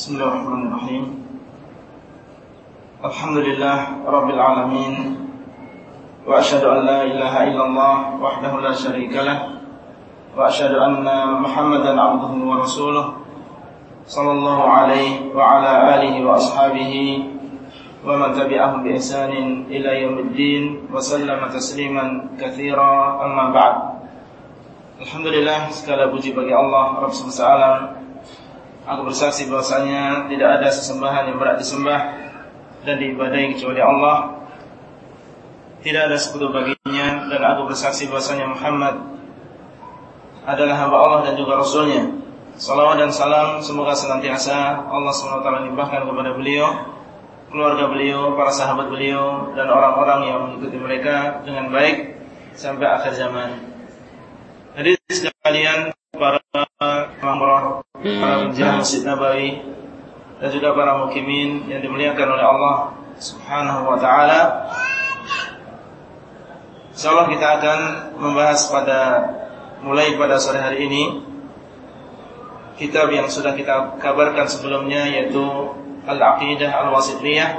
Bismillahirrahmanirrahim. Alhamdulillah Rabbil Alamin. Wa ashadu an la ilaha illallah Wahdahu la sharika lah. Wa ashadu anna Muhammadan abduhu wa rasuluh. Sallallahu alaihi wa ala alihi wa ashabihi Wa man tabi'ahum bi ihsanin ila yaumiddin Wa sallama tasliman kathira. Amma ba'd. Alhamdulillah segala puji bagi Allah Rabb SWT Aku bersaksi bahwasanya tidak ada sesembahan yang berat disembah dan diibadahi kecuali Allah. Tidak ada sekutu baginya dan aku bersaksi bahwasanya Muhammad adalah hamba Allah dan juga Rasulnya. Salawat dan salam semoga senantiasa Allah SWT limpahkan kepada beliau, keluarga beliau, para sahabat beliau dan orang-orang yang mengikuti mereka dengan baik sampai akhir zaman. Jadi sekalian para para penjaga Masjid Nabawi dan juga para mukimin yang dimuliakan oleh Allah Subhanahu wa taala. Insyaallah kita akan membahas pada mulai pada sore hari ini kitab yang sudah kita kabarkan sebelumnya yaitu Al-Aqidah Al-Wasithiyah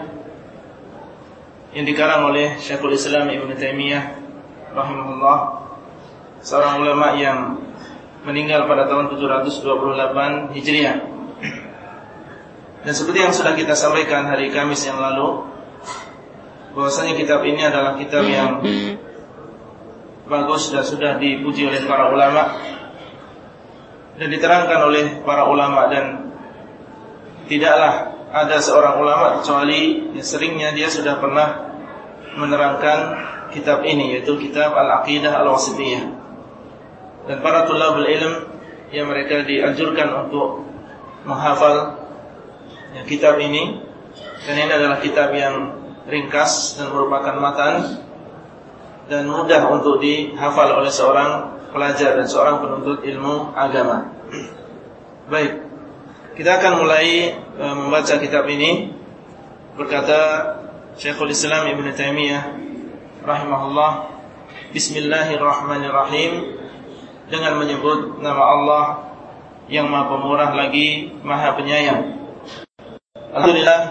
yang dikarang oleh Syekhul Islam Ibn Taimiyah rahimahullah seorang ulama yang meninggal pada tahun 728 Hijriah. Dan seperti yang sudah kita sampaikan hari Kamis yang lalu, bahwasanya kitab ini adalah kitab yang bagus dan sudah dipuji oleh para ulama dan diterangkan oleh para ulama dan tidaklah ada seorang ulama kecuali yang seringnya dia sudah pernah menerangkan kitab ini yaitu kitab Al-Aqidah Al-Wasithiyah dan para tulabul ilm yang mereka dianjurkan untuk menghafal ya, kitab ini. Dan ini adalah kitab yang ringkas dan merupakan matan dan mudah untuk dihafal oleh seorang pelajar dan seorang penuntut ilmu agama. Baik, kita akan mulai e, membaca kitab ini. Berkata Syekhul Islam Ibn Taimiyah rahimahullah Bismillahirrahmanirrahim dengan menyebut nama Allah yang Maha Pemurah lagi Maha Penyayang. Alhamdulillah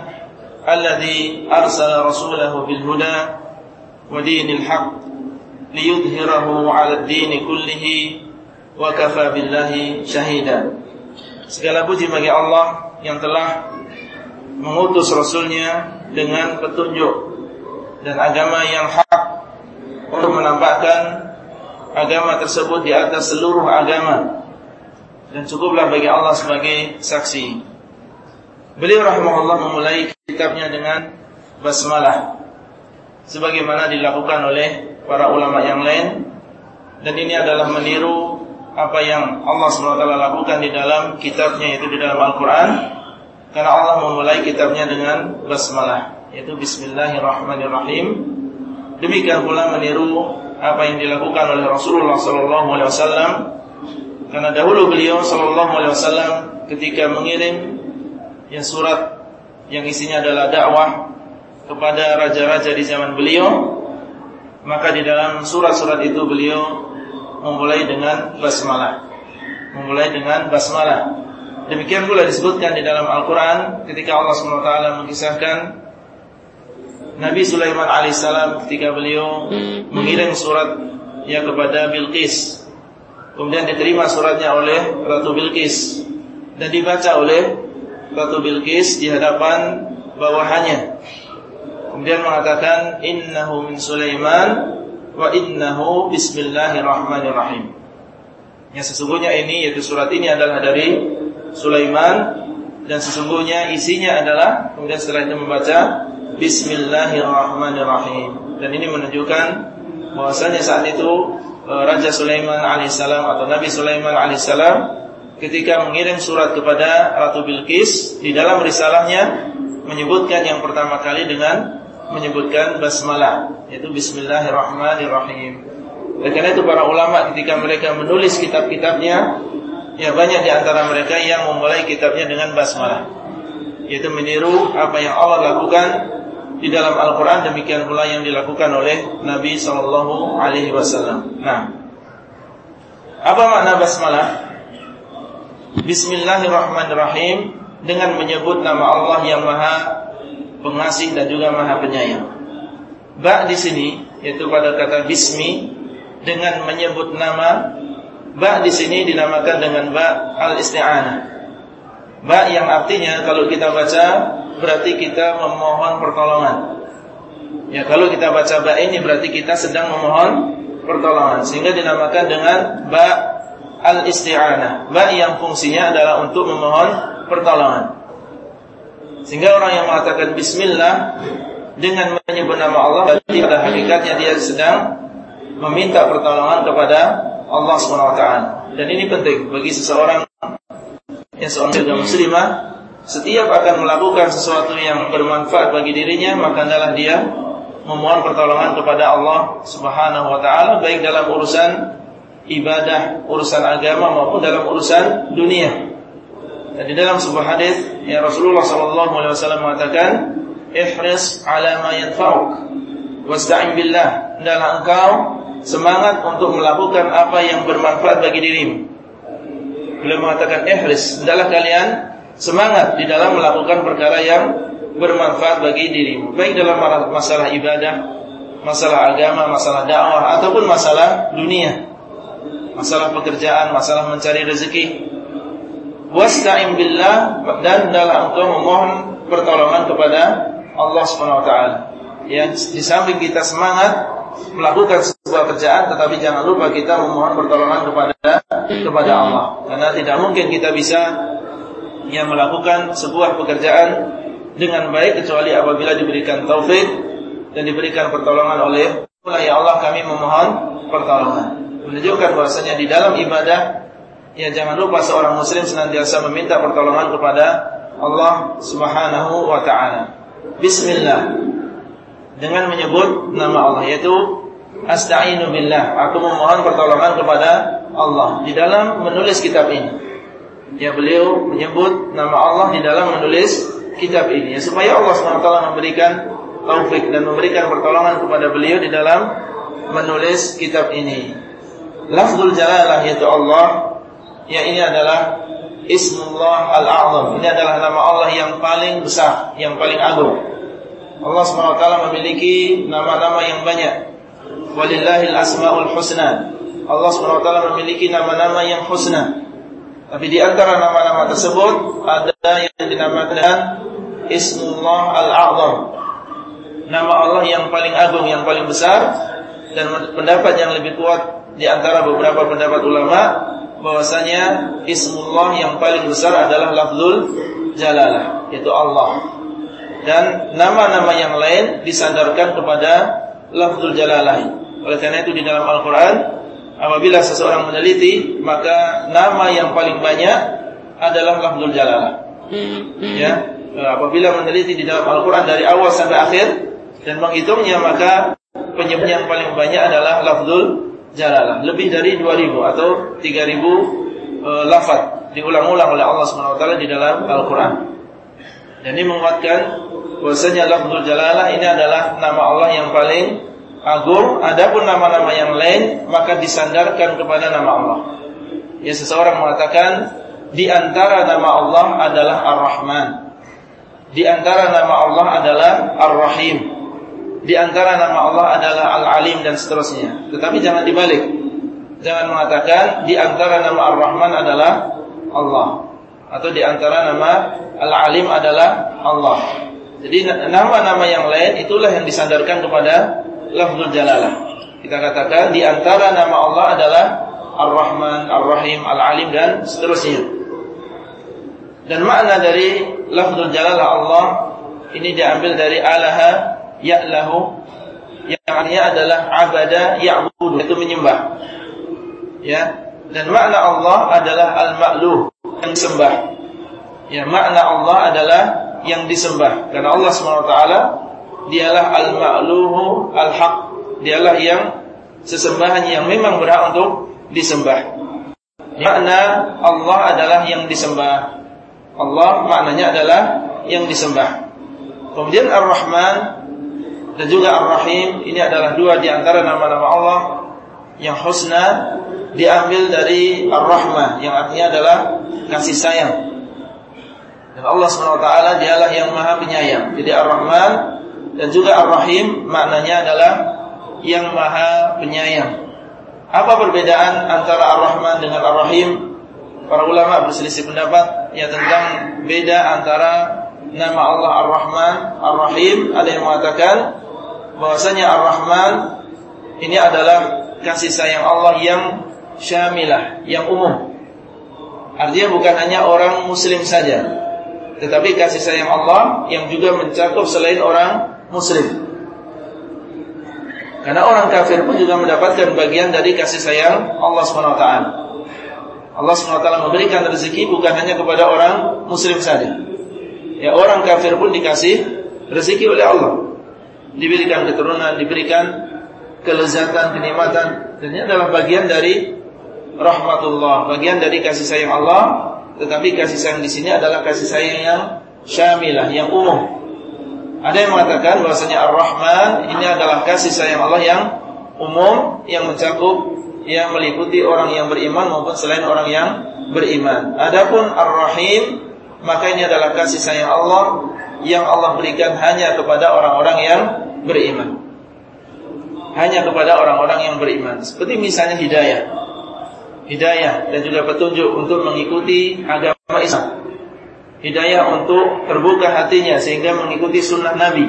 alladzi arsala rasulahu bil huda wa dinil haqq liyudhhirahu 'ala ad-din kullihi wa kafa billahi syahida. Segala puji bagi Allah yang telah mengutus rasulnya dengan petunjuk dan agama yang hak untuk menampakkan agama tersebut di atas seluruh agama. Dan cukuplah bagi Allah sebagai saksi. Beliau rahimahullah memulai kitabnya dengan basmalah sebagaimana dilakukan oleh para ulama yang lain. Dan ini adalah meniru apa yang Allah SWT lakukan di dalam kitabnya yaitu di dalam Al-Qur'an. Karena Allah memulai kitabnya dengan basmalah yaitu bismillahirrahmanirrahim. Demikian pula meniru apa yang dilakukan oleh Rasulullah sallallahu alaihi wasallam. Karena dahulu beliau sallallahu alaihi wasallam ketika mengirim yang surat yang isinya adalah dakwah kepada raja-raja di zaman beliau maka di dalam surat-surat itu beliau memulai dengan basmalah. Memulai dengan basmalah. Demikian pula disebutkan di dalam Al-Qur'an ketika Allah Subhanahu wa taala mengisahkan Nabi Sulaiman alaihissalam ketika beliau mengirim surat ya kepada Bilqis. Kemudian diterima suratnya oleh Ratu Bilqis dan dibaca oleh Ratu Bilqis di hadapan bawahannya. Kemudian mengatakan innahu min Sulaiman wa innahu bismillahirrahmanirrahim. Yang sesungguhnya ini yaitu surat ini adalah dari Sulaiman dan sesungguhnya isinya adalah kemudian setelah itu membaca Bismillahirrahmanirrahim. Dan ini menunjukkan bahwasanya saat itu e, Raja Sulaiman alaihissalam atau Nabi Sulaiman alaihissalam ketika mengirim surat kepada Ratu Bilqis di dalam risalahnya menyebutkan yang pertama kali dengan menyebutkan basmalah yaitu Bismillahirrahmanirrahim. Oleh karena itu para ulama ketika mereka menulis kitab-kitabnya ya banyak di antara mereka yang memulai kitabnya dengan basmalah yaitu meniru apa yang Allah lakukan di dalam Al-Quran demikian pula yang dilakukan oleh Nabi Sallallahu Alaihi Wasallam. Nah, apa makna basmalah? Bismillahirrahmanirrahim dengan menyebut nama Allah yang Maha Pengasih dan juga Maha Penyayang. Ba di sini yaitu pada kata bismi dengan menyebut nama ba di sini dinamakan dengan ba al-isti'anah. Ba yang artinya kalau kita baca berarti kita memohon pertolongan. Ya kalau kita baca ba ini berarti kita sedang memohon pertolongan sehingga dinamakan dengan ba al-isti'anah. Ba yang fungsinya adalah untuk memohon pertolongan. Sehingga orang yang mengatakan bismillah dengan menyebut nama Allah berarti pada hakikatnya dia sedang meminta pertolongan kepada Allah SWT. Dan ini penting bagi seseorang yang seorang muslimah setiap akan melakukan sesuatu yang bermanfaat bagi dirinya maka adalah dia memohon pertolongan kepada Allah Subhanahu wa taala baik dalam urusan ibadah, urusan agama maupun dalam urusan dunia. Dan di dalam sebuah hadis ya Rasulullah sallallahu alaihi wasallam mengatakan, "Ihris 'ala ma yanfa'uk wasta'in billah." Hendaklah engkau semangat untuk melakukan apa yang bermanfaat bagi dirimu. Beliau mengatakan, "Ihris." Hendaklah kalian semangat di dalam melakukan perkara yang bermanfaat bagi dirimu, baik dalam masalah ibadah, masalah agama, masalah dakwah ataupun masalah dunia. Masalah pekerjaan, masalah mencari rezeki, wasta'in billah dan dalam engkau memohon pertolongan kepada Allah Subhanahu wa taala. Ya, di samping kita semangat melakukan sebuah kerjaan tetapi jangan lupa kita memohon pertolongan kepada kepada Allah. Karena tidak mungkin kita bisa yang melakukan sebuah pekerjaan dengan baik kecuali apabila diberikan taufik dan diberikan pertolongan oleh Allah ya Allah kami memohon pertolongan. Menunjukkan bahwasanya di dalam ibadah Ya jangan lupa seorang muslim senantiasa meminta pertolongan kepada Allah Subhanahu wa taala. Bismillah. Dengan menyebut nama Allah yaitu Asta'inu billah. Aku memohon pertolongan kepada Allah di dalam menulis kitab ini. Ya beliau menyebut nama Allah di dalam menulis kitab ini ya, supaya Allah SWT memberikan taufik dan memberikan pertolongan kepada beliau di dalam menulis kitab ini. Lafzul jalalah yaitu Allah ya ini adalah Ismullah Al-A'zam. Ini adalah nama Allah yang paling besar, yang paling agung. Allah SWT memiliki nama-nama yang banyak. Walillahil asma'ul husna. Allah SWT memiliki nama-nama yang husna. Tapi di antara nama-nama tersebut ada yang dinamakan Ismullah Al-A'zam. Nama Allah yang paling agung, yang paling besar dan pendapat yang lebih kuat di antara beberapa pendapat ulama bahwasanya ismullah yang paling besar adalah lafzul jalalah yaitu Allah. Dan nama-nama yang lain disandarkan kepada lafzul jalalah. Oleh karena itu di dalam Al-Qur'an apabila seseorang meneliti maka nama yang paling banyak adalah lafzul jalalah. Ya, apabila meneliti di dalam Al-Qur'an dari awal sampai akhir dan menghitungnya maka penyebab yang paling banyak adalah lafzul jalalah lebih dari 2000 atau 3000 e, lafaz diulang-ulang oleh Allah Subhanahu wa taala di dalam Al-Qur'an. Dan ini menguatkan bahwasanya lafzul jalalah ini adalah nama Allah yang paling agung, adapun nama-nama yang lain maka disandarkan kepada nama Allah. Ya seseorang mengatakan di antara nama Allah adalah Ar-Rahman. Di antara nama Allah adalah Ar-Rahim di antara nama Allah adalah Al-Alim dan seterusnya. Tetapi jangan dibalik. Jangan mengatakan di antara nama Ar-Rahman adalah Allah atau di antara nama Al-Alim adalah Allah. Jadi nama-nama yang lain itulah yang disandarkan kepada lafzul jalalah. Kita katakan di antara nama Allah adalah Ar-Rahman, Ar-Rahim, Al-Alim dan seterusnya. Dan makna dari lafzul jalalah Allah ini diambil dari alaha ya'lahu yang artinya adalah abada ya'budu itu menyembah. Ya. Dan makna Allah adalah al-ma'luh yang disembah. Ya, makna Allah adalah yang disembah. Karena Allah SWT dialah al-ma'luhu al-haq. Dialah yang sesembahan yang memang berhak untuk disembah. Makna Allah adalah yang disembah. Allah maknanya adalah yang disembah. Kemudian Ar-Rahman dan juga Ar-Rahim ini adalah dua di antara nama-nama Allah yang husna diambil dari Ar-Rahmah yang artinya adalah kasih sayang. Dan Allah SWT dialah yang maha penyayang. Jadi Ar-Rahman dan juga Ar-Rahim maknanya adalah yang maha penyayang. Apa perbedaan antara Ar-Rahman dengan Ar-Rahim? Para ulama berselisih pendapat ya tentang beda antara nama Allah Ar-Rahman, Ar-Rahim. Ada yang mengatakan bahwasanya Ar-Rahman ini adalah kasih sayang Allah yang syamilah, yang umum. Artinya bukan hanya orang muslim saja, tetapi kasih sayang Allah yang juga mencakup selain orang muslim. Karena orang kafir pun juga mendapatkan bagian dari kasih sayang Allah SWT. Allah SWT memberikan rezeki bukan hanya kepada orang muslim saja. Ya orang kafir pun dikasih rezeki oleh Allah. Diberikan keturunan, diberikan kelezatan, kenikmatan. Dan ini adalah bagian dari rahmatullah, bagian dari kasih sayang Allah. Tetapi kasih sayang di sini adalah kasih sayang yang syamilah, yang umum. Ada yang mengatakan bahwasanya Ar-Rahman ini adalah kasih sayang Allah yang umum yang mencakup yang meliputi orang yang beriman maupun selain orang yang beriman. Adapun Ar-Rahim maka ini adalah kasih sayang Allah yang Allah berikan hanya kepada orang-orang yang beriman. Hanya kepada orang-orang yang beriman. Seperti misalnya hidayah. Hidayah dan juga petunjuk untuk mengikuti agama Islam hidayah untuk terbuka hatinya sehingga mengikuti sunnah Nabi.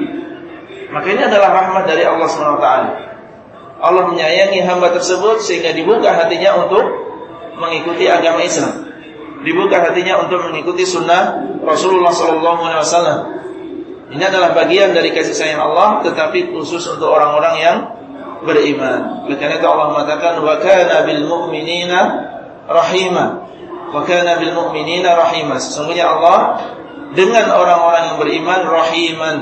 Maka ini adalah rahmat dari Allah SWT. Allah menyayangi hamba tersebut sehingga dibuka hatinya untuk mengikuti agama Islam. Dibuka hatinya untuk mengikuti sunnah Rasulullah SAW. Ini adalah bagian dari kasih sayang Allah, tetapi khusus untuk orang-orang yang beriman. Oleh karena itu Allah mengatakan, "Wa kana bil mu'minina rahimah." Wa kana bil mu'minina rahimah. Sesungguhnya Allah dengan orang-orang yang beriman rahiman,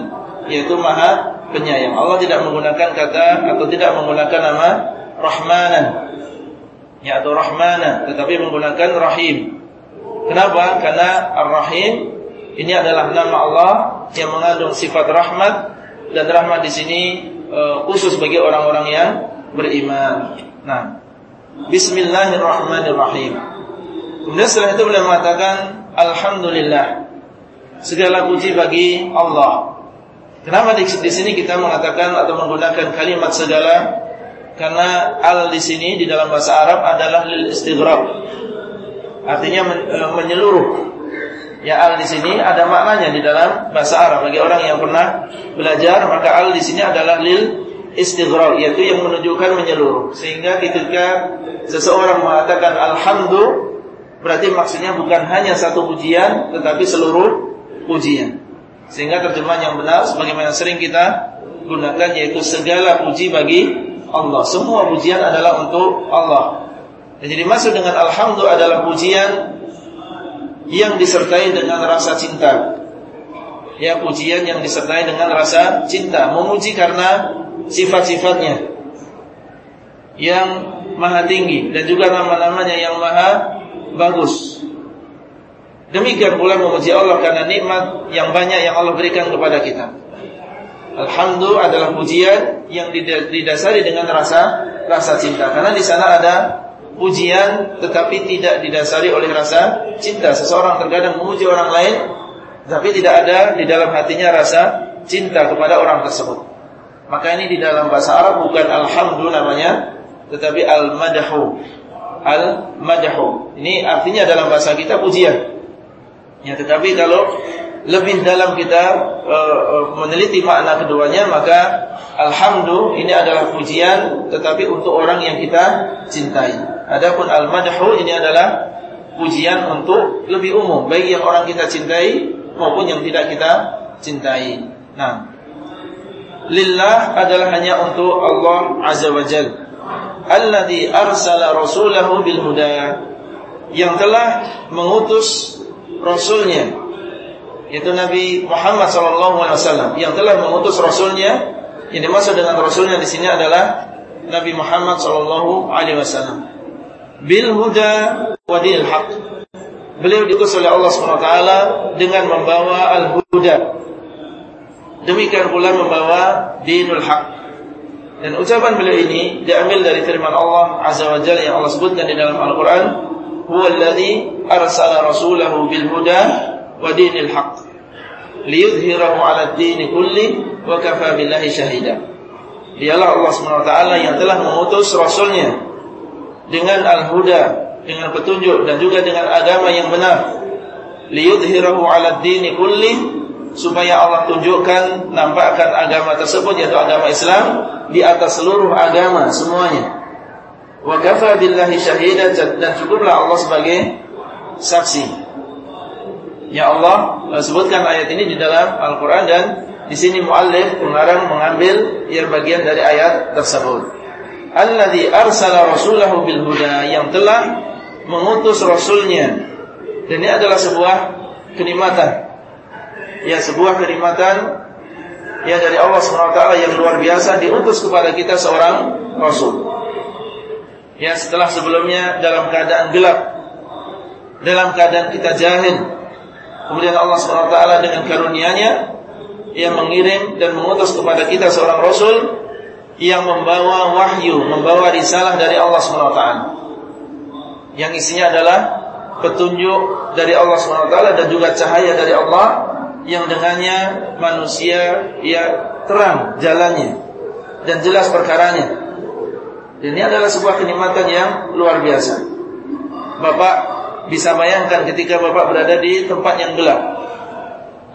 yaitu Maha Penyayang. Allah tidak menggunakan kata atau tidak menggunakan nama Rahmanan. Ya atau Rahmana, tetapi menggunakan Rahim. Kenapa? Karena Ar-Rahim ini adalah nama Allah yang mengandung sifat rahmat dan rahmat di sini uh, khusus bagi orang-orang yang beriman. Nah, Bismillahirrahmanirrahim. Kemudian setelah itu beliau mengatakan Alhamdulillah Segala puji bagi Allah. Kenapa di, di sini kita mengatakan Atau menggunakan kalimat segala? Karena al di sini Di dalam bahasa Arab adalah lil istighraq. Artinya men, e, menyeluruh. Ya al di sini ada maknanya di dalam bahasa Arab. Bagi orang yang pernah belajar maka al di sini adalah lil istighraq yaitu yang menunjukkan menyeluruh. Sehingga ketika seseorang mengatakan alhamdulillah Berarti maksudnya bukan hanya satu pujian Tetapi seluruh pujian. Sehingga terjemahan yang benar Sebagaimana sering kita gunakan Yaitu segala puji bagi Allah. Semua pujian adalah untuk Allah. Dan jadi maksud dengan Alhamdulillah adalah pujian Yang disertai dengan rasa cinta. Ya pujian yang disertai dengan rasa cinta. Memuji karena sifat-sifatnya Yang maha tinggi Dan juga nama-namanya yang maha bagus. Demikian pula memuji Allah karena nikmat yang banyak yang Allah berikan kepada kita. Alhamdulillah adalah pujian yang didasari dengan rasa rasa cinta. Karena di sana ada pujian tetapi tidak didasari oleh rasa cinta. Seseorang terkadang memuji orang lain tapi tidak ada di dalam hatinya rasa cinta kepada orang tersebut. Maka ini di dalam bahasa Arab bukan alhamdulillah namanya tetapi al-madahu al-madahu. Ini artinya dalam bahasa kita pujian. Ya, tetapi kalau lebih dalam kita uh, meneliti makna keduanya maka alhamdulillah ini adalah pujian tetapi untuk orang yang kita cintai. Adapun al-madhu ini adalah pujian untuk lebih umum baik yang orang kita cintai maupun yang tidak kita cintai. Nah, lillah adalah hanya untuk Allah azza wajalla alladhi arsala rasulahu bil huda. Yang telah mengutus rasulnya. Yaitu Nabi Muhammad sallallahu alaihi wasallam. Yang telah mengutus rasulnya. Yang dimaksud dengan rasulnya di sini adalah Nabi Muhammad sallallahu alaihi wasallam. Bil huda wa dinil haq. Beliau diutus oleh Allah taala dengan membawa al-huda. Demikian pula membawa dinul haq dan ucapan beliau ini diambil dari firman Allah Azza wa Jalla yang Allah sebutkan di dalam Al-Qur'an, "Huwallazi arsala rasulahu bil huda wa dinil haqq liyudhhirahu 'ala ad-din kulli wa kafa billahi shahida. Dialah Allah SWT yang telah mengutus rasulnya dengan al-huda, dengan petunjuk dan juga dengan agama yang benar. Liyudhhirahu 'ala ad-din kulli supaya Allah tunjukkan nampakkan agama tersebut yaitu agama Islam di atas seluruh agama semuanya. Wa kafa billahi dan cukuplah Allah sebagai saksi. Ya Allah sebutkan ayat ini di dalam Al-Qur'an dan di sini muallif pengarang mengambil yang bagian dari ayat tersebut. Alladzi arsala rasulahu bil huda yang telah mengutus rasulnya. Dan ini adalah sebuah kenikmatan ya sebuah kenikmatan ya dari Allah SWT yang luar biasa diutus kepada kita seorang Rasul. Ya setelah sebelumnya dalam keadaan gelap, dalam keadaan kita jahil, kemudian Allah SWT dengan karunia-Nya yang mengirim dan mengutus kepada kita seorang Rasul yang membawa wahyu, membawa risalah dari Allah SWT. Yang isinya adalah petunjuk dari Allah SWT dan juga cahaya dari Allah yang dengannya manusia ya terang jalannya dan jelas perkaranya. Dan ini adalah sebuah kenikmatan yang luar biasa. Bapak bisa bayangkan ketika Bapak berada di tempat yang gelap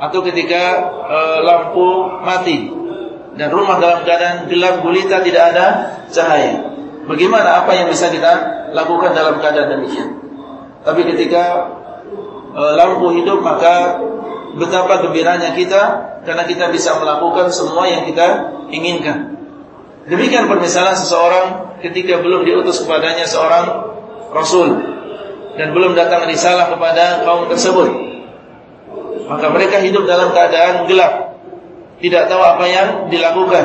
atau ketika e, lampu mati dan rumah dalam keadaan gelap gulita tidak ada cahaya. Bagaimana apa yang bisa kita lakukan dalam keadaan demikian? Tapi ketika e, lampu hidup maka betapa gembiranya kita karena kita bisa melakukan semua yang kita inginkan. Demikian permisalan seseorang ketika belum diutus kepadanya seorang rasul dan belum datang risalah kepada kaum tersebut. Maka mereka hidup dalam keadaan gelap, tidak tahu apa yang dilakukan.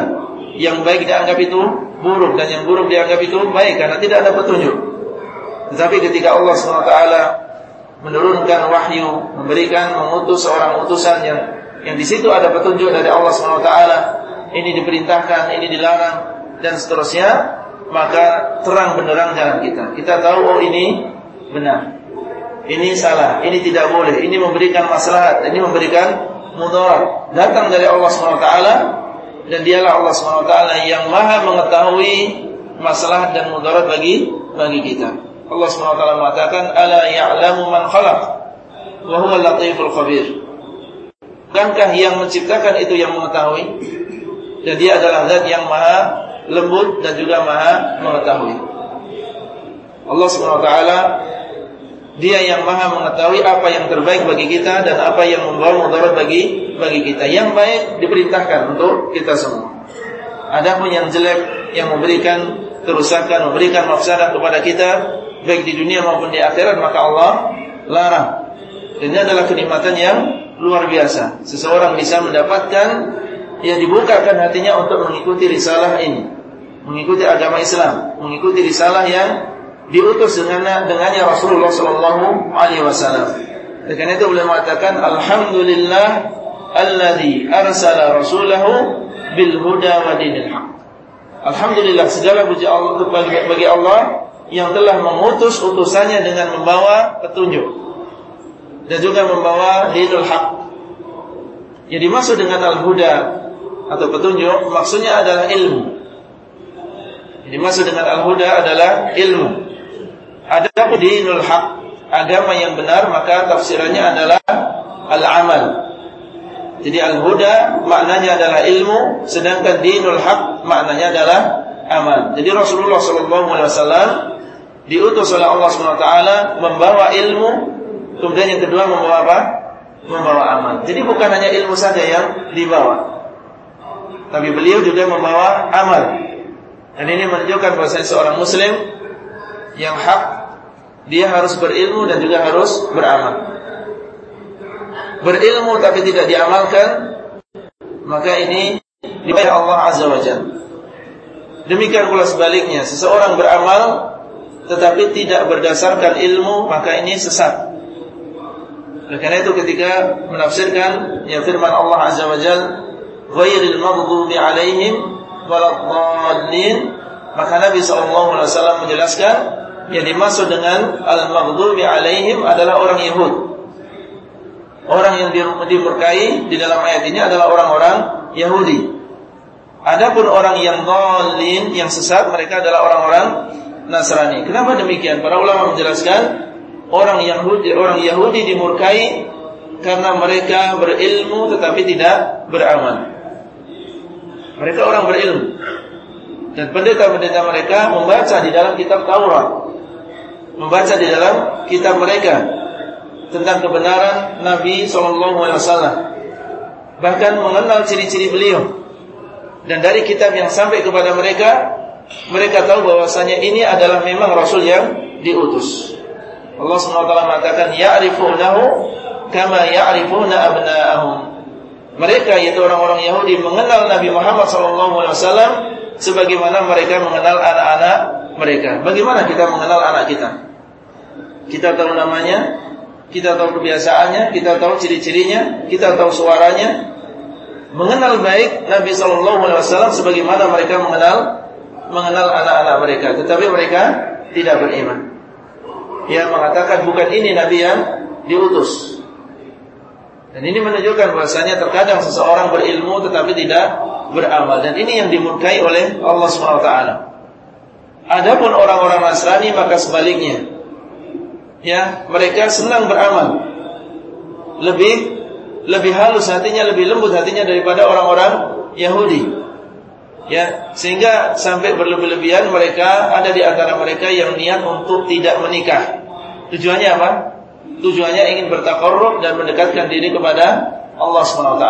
Yang baik dianggap itu buruk dan yang buruk dianggap itu baik karena tidak ada petunjuk. Tetapi ketika Allah SWT menurunkan wahyu, memberikan mengutus seorang utusan yang yang di situ ada petunjuk dari Allah SWT. Ini diperintahkan, ini dilarang dan seterusnya, maka terang benderang jalan kita. Kita tahu oh ini benar. Ini salah, ini tidak boleh, ini memberikan maslahat, ini memberikan mudarat. Datang dari Allah SWT dan dialah Allah SWT yang maha mengetahui masalah dan mudarat bagi bagi kita. Allah SWT mengatakan ala ya'lamu man khalaq wa huwa latiful khabir. Bukankah yang menciptakan itu yang mengetahui? Dan dia adalah zat yang maha lembut dan juga maha mengetahui. Allah SWT dia yang maha mengetahui apa yang terbaik bagi kita dan apa yang membawa mudarat bagi bagi kita. Yang baik diperintahkan untuk kita semua. Adapun yang jelek yang memberikan kerusakan, memberikan mafsadah kepada kita, baik di dunia maupun di akhirat maka Allah larang. Ini adalah kenikmatan yang luar biasa. Seseorang bisa mendapatkan yang dibukakan hatinya untuk mengikuti risalah ini, mengikuti agama Islam, mengikuti risalah yang diutus dengan dengannya Rasulullah Sallallahu Alaihi Wasallam. Karena itu boleh mengatakan Alhamdulillah alladhi arsala rasulahu bil huda wa dinil haq. Alhamdulillah segala puji Allah bagi Allah yang telah mengutus utusannya dengan membawa petunjuk dan juga membawa dinul haq. Yang dimaksud dengan al-huda atau petunjuk maksudnya adalah ilmu. Yang dimaksud dengan al-huda adalah ilmu. Ada dinul haq, agama yang benar maka tafsirannya adalah al-amal. Jadi al-huda maknanya adalah ilmu sedangkan dinul haq maknanya adalah amal. Jadi Rasulullah sallallahu alaihi wasallam diutus oleh Allah SWT membawa ilmu, kemudian yang kedua membawa apa? Membawa amal. Jadi bukan hanya ilmu saja yang dibawa. Tapi beliau juga membawa amal. Dan ini menunjukkan bahwa seorang muslim yang hak dia harus berilmu dan juga harus beramal. Berilmu tapi tidak diamalkan maka ini dibayar Allah Azza wa Jalla. Demikian pula sebaliknya, seseorang beramal tetapi tidak berdasarkan ilmu maka ini sesat. Oleh karena itu ketika menafsirkan ya firman Allah Azza wa ghairil maghdubi alaihim waladdallin maka Nabi sallallahu alaihi wasallam menjelaskan yang dimaksud dengan al-maghdubi alaihim adalah orang Yahud. Orang yang dimurkai di dalam ayat ini adalah orang-orang Yahudi. Adapun orang yang dolin, yang sesat, mereka adalah orang-orang Nasrani. Kenapa demikian? Para ulama menjelaskan orang Yahudi, orang Yahudi dimurkai karena mereka berilmu tetapi tidak beramal. Mereka orang berilmu. Dan pendeta-pendeta mereka membaca di dalam kitab Taurat. Membaca di dalam kitab mereka tentang kebenaran Nabi Wasallam, bahkan mengenal ciri-ciri beliau. Dan dari kitab yang sampai kepada mereka, mereka tahu bahwasanya ini adalah memang Rasul yang diutus. Allah Taala mengatakan, Ya'rifunahu kama ya'rifuna abna'ahum. Mereka yaitu orang-orang Yahudi mengenal Nabi Muhammad Wasallam sebagaimana mereka mengenal anak-anak mereka. Bagaimana kita mengenal anak kita? Kita tahu namanya, kita tahu kebiasaannya, kita tahu ciri-cirinya, kita tahu suaranya. Mengenal baik Nabi Wasallam sebagaimana mereka mengenal mengenal anak-anak mereka, tetapi mereka tidak beriman. Ia mengatakan bukan ini Nabi yang diutus. Dan ini menunjukkan bahasanya terkadang seseorang berilmu tetapi tidak beramal dan ini yang dimurkai oleh Allah SWT. Adapun orang-orang Nasrani maka sebaliknya ya mereka senang beramal. Lebih lebih halus hatinya, lebih lembut hatinya daripada orang-orang Yahudi. Ya, sehingga sampai berlebih-lebihan mereka ada di antara mereka yang niat untuk tidak menikah. Tujuannya apa? Tujuannya ingin bertakarrub dan mendekatkan diri kepada Allah SWT.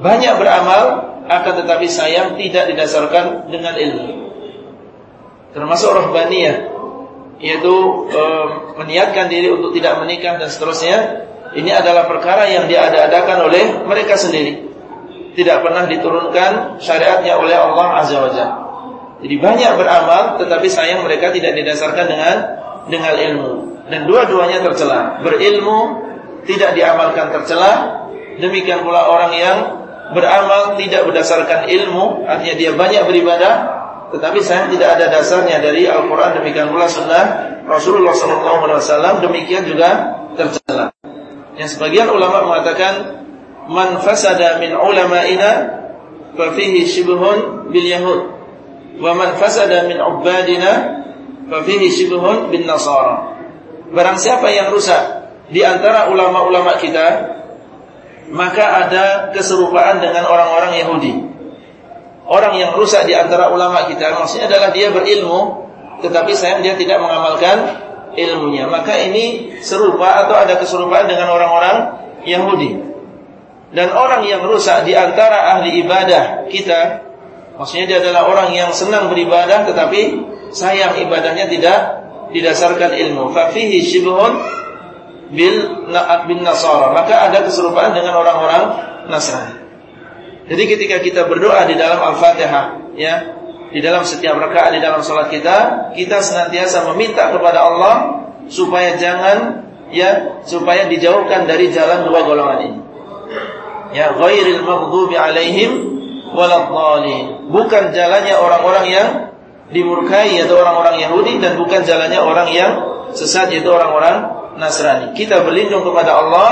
Banyak beramal akan tetapi sayang tidak didasarkan dengan ilmu. Termasuk rohbaniyah yaitu e, meniatkan diri untuk tidak menikah dan seterusnya ini adalah perkara yang diada-adakan oleh mereka sendiri tidak pernah diturunkan syariatnya oleh Allah Azza wa Jalla. Jadi banyak beramal tetapi sayang mereka tidak didasarkan dengan dengan ilmu. Dan dua-duanya tercela. Berilmu tidak diamalkan tercela. Demikian pula orang yang beramal tidak berdasarkan ilmu artinya dia banyak beribadah tetapi saya tidak ada dasarnya dari Al-Quran demikian pula Sunnah Rasulullah SAW demikian juga tercela. Yang sebagian ulama mengatakan man fasada min ulama'ina fa fihi shibhun bil yahud wa man fasada min ubadina fa fihi shibhun bin nasara. Barang siapa yang rusak di antara ulama-ulama kita maka ada keserupaan dengan orang-orang Yahudi orang yang rusak di antara ulama kita maksudnya adalah dia berilmu tetapi sayang dia tidak mengamalkan ilmunya. Maka ini serupa atau ada keserupaan dengan orang-orang Yahudi. Dan orang yang rusak di antara ahli ibadah kita maksudnya dia adalah orang yang senang beribadah tetapi sayang ibadahnya tidak didasarkan ilmu. Fa fihi shibhun bil bin nasara. Maka ada keserupaan dengan orang-orang Nasrani. Jadi ketika kita berdoa di dalam Al-Fatihah, ya, di dalam setiap rakaat di dalam salat kita, kita senantiasa meminta kepada Allah supaya jangan ya, supaya dijauhkan dari jalan dua golongan ini. Ya, ghairil maghdubi alaihim waladhdallin. Bukan jalannya orang-orang yang dimurkai yaitu orang-orang Yahudi dan bukan jalannya orang yang sesat yaitu orang-orang Nasrani. Kita berlindung kepada Allah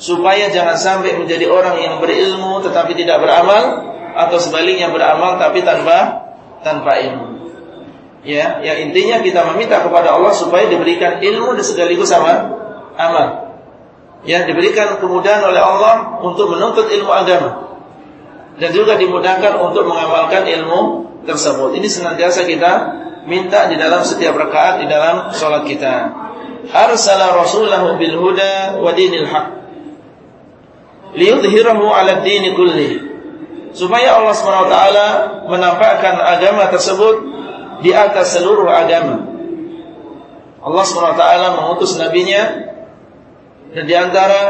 supaya jangan sampai menjadi orang yang berilmu tetapi tidak beramal atau sebaliknya beramal tapi tanpa tanpa ilmu. Ya, yang intinya kita meminta kepada Allah supaya diberikan ilmu dan sekaligus sama amal. Ya, diberikan kemudahan oleh Allah untuk menuntut ilmu agama. Dan juga dimudahkan untuk mengamalkan ilmu tersebut. Ini senantiasa kita minta di dalam setiap rakaat di dalam sholat kita. Arsala rasulahu bil huda wa dinil haq liyudhhirahu 'ala ad-din kulli. Supaya Allah SWT menampakkan agama tersebut di atas seluruh agama. Allah SWT mengutus nabinya dan di antara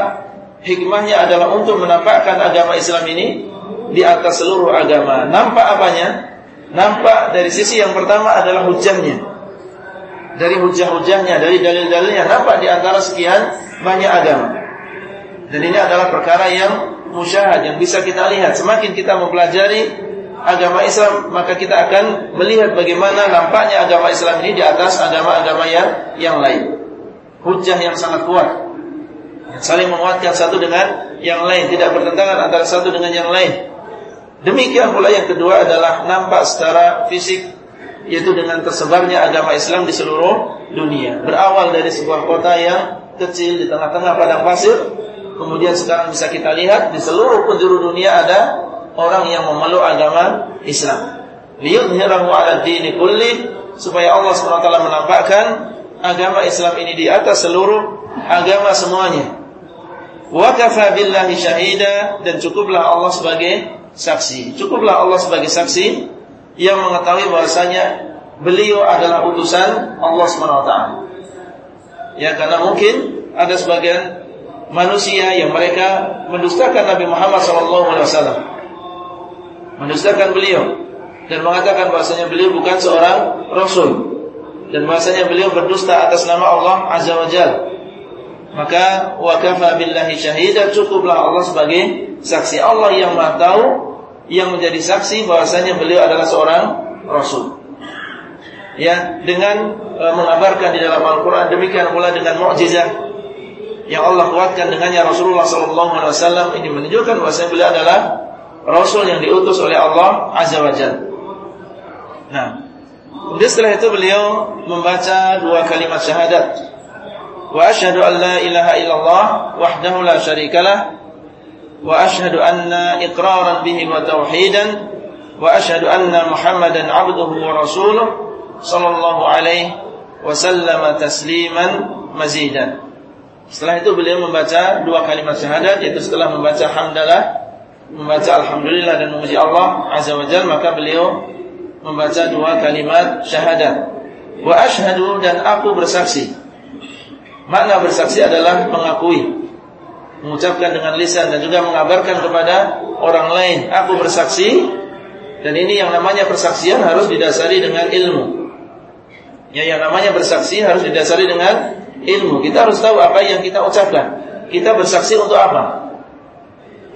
hikmahnya adalah untuk menampakkan agama Islam ini di atas seluruh agama. Nampak apanya? Nampak dari sisi yang pertama adalah hujahnya. Dari hujah-hujahnya, dari dalil-dalilnya nampak di antara sekian banyak agama. Dan ini adalah perkara yang musyahad yang bisa kita lihat. Semakin kita mempelajari agama Islam, maka kita akan melihat bagaimana nampaknya agama Islam ini di atas agama-agama yang yang lain. Hujah yang sangat kuat. Saling menguatkan satu dengan yang lain, tidak bertentangan antara satu dengan yang lain. Demikian pula yang kedua adalah nampak secara fisik yaitu dengan tersebarnya agama Islam di seluruh dunia. Berawal dari sebuah kota yang kecil di tengah-tengah padang pasir, kemudian sekarang bisa kita lihat di seluruh penjuru dunia ada orang yang memeluk agama Islam. Liyudhhirahu 'ala dini kulli supaya Allah SWT menampakkan agama Islam ini di atas seluruh agama semuanya. Wa kafa billahi syahida dan cukuplah Allah sebagai saksi. Cukuplah Allah sebagai saksi yang mengetahui bahwasanya beliau adalah utusan Allah SWT. Ya karena mungkin ada sebagian manusia yang mereka mendustakan Nabi Muhammad SAW, mendustakan beliau dan mengatakan bahwasanya beliau bukan seorang rasul dan bahwasanya beliau berdusta atas nama Allah Azza wa Jalla. Maka wa kafa billahi syahida cukuplah Allah sebagai saksi Allah yang Maha tahu yang menjadi saksi bahwasanya beliau adalah seorang rasul. Ya, dengan e, mengabarkan di dalam Al-Qur'an demikian pula dengan mukjizat yang Allah kuatkan dengannya Rasulullah sallallahu alaihi wasallam ini menunjukkan bahwasanya beliau adalah rasul yang diutus oleh Allah azza wajalla. Nah, kemudian setelah itu beliau membaca dua kalimat syahadat. Wa asyhadu an la ilaha illallah wahdahu la syarikalah وأشهد أن إقرارا به وتوحيدا وأشهد أن محمدا عبده ورسوله صلى الله عليه وسلم تسليما مزيدا Setelah itu beliau membaca dua kalimat syahadat yaitu setelah membaca hamdalah, membaca alhamdulillah dan memuji Allah azza wajalla maka beliau membaca dua kalimat syahadat. Wa asyhadu dan aku bersaksi. Makna bersaksi adalah mengakui mengucapkan dengan lisan dan juga mengabarkan kepada orang lain. Aku bersaksi dan ini yang namanya persaksian harus didasari dengan ilmu. Ya yang namanya bersaksi harus didasari dengan ilmu. Kita harus tahu apa yang kita ucapkan. Kita bersaksi untuk apa?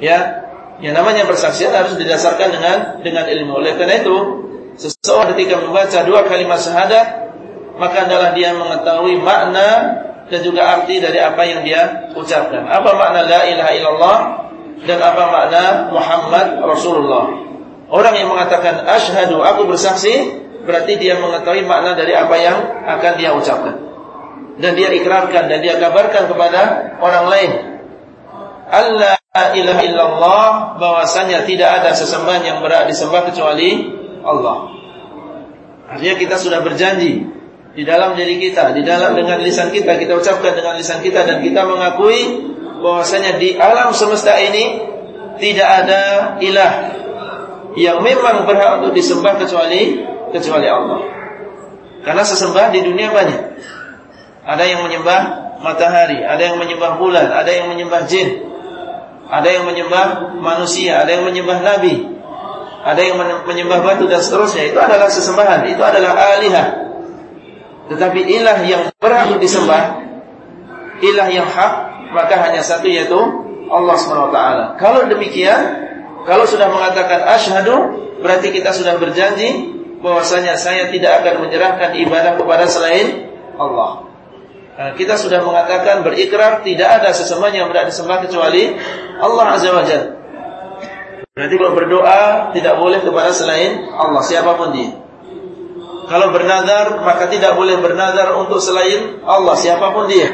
Ya yang namanya persaksian harus didasarkan dengan dengan ilmu. Oleh karena itu seseorang ketika membaca dua kalimat syahadat maka adalah dia mengetahui makna dan juga arti dari apa yang dia ucapkan. Apa makna la ilaha illallah dan apa makna Muhammad Rasulullah. Orang yang mengatakan asyhadu aku bersaksi berarti dia mengetahui makna dari apa yang akan dia ucapkan. Dan dia ikrarkan dan dia kabarkan kepada orang lain. Allah ilaha illallah bahwasanya tidak ada sesembahan yang berhak disembah kecuali Allah. Artinya kita sudah berjanji di dalam diri kita, di dalam dengan lisan kita, kita ucapkan dengan lisan kita dan kita mengakui bahwasanya di alam semesta ini tidak ada ilah yang memang berhak untuk disembah kecuali kecuali Allah. Karena sesembah di dunia banyak. Ada yang menyembah matahari, ada yang menyembah bulan, ada yang menyembah jin, ada yang menyembah manusia, ada yang menyembah nabi, ada yang menyembah batu dan seterusnya. Itu adalah sesembahan, itu adalah alihah. Tetapi ilah yang berhak disembah, ilah yang hak, maka hanya satu yaitu Allah SWT. Kalau demikian, kalau sudah mengatakan asyhadu, berarti kita sudah berjanji bahwasanya saya tidak akan menyerahkan ibadah kepada selain Allah. Nah, kita sudah mengatakan berikrar tidak ada sesembahan yang berhak disembah kecuali Allah Azza wa Jalla. Berarti kalau berdoa tidak boleh kepada selain Allah siapa pun dia. Kalau bernazar maka tidak boleh bernazar untuk selain Allah siapa pun dia.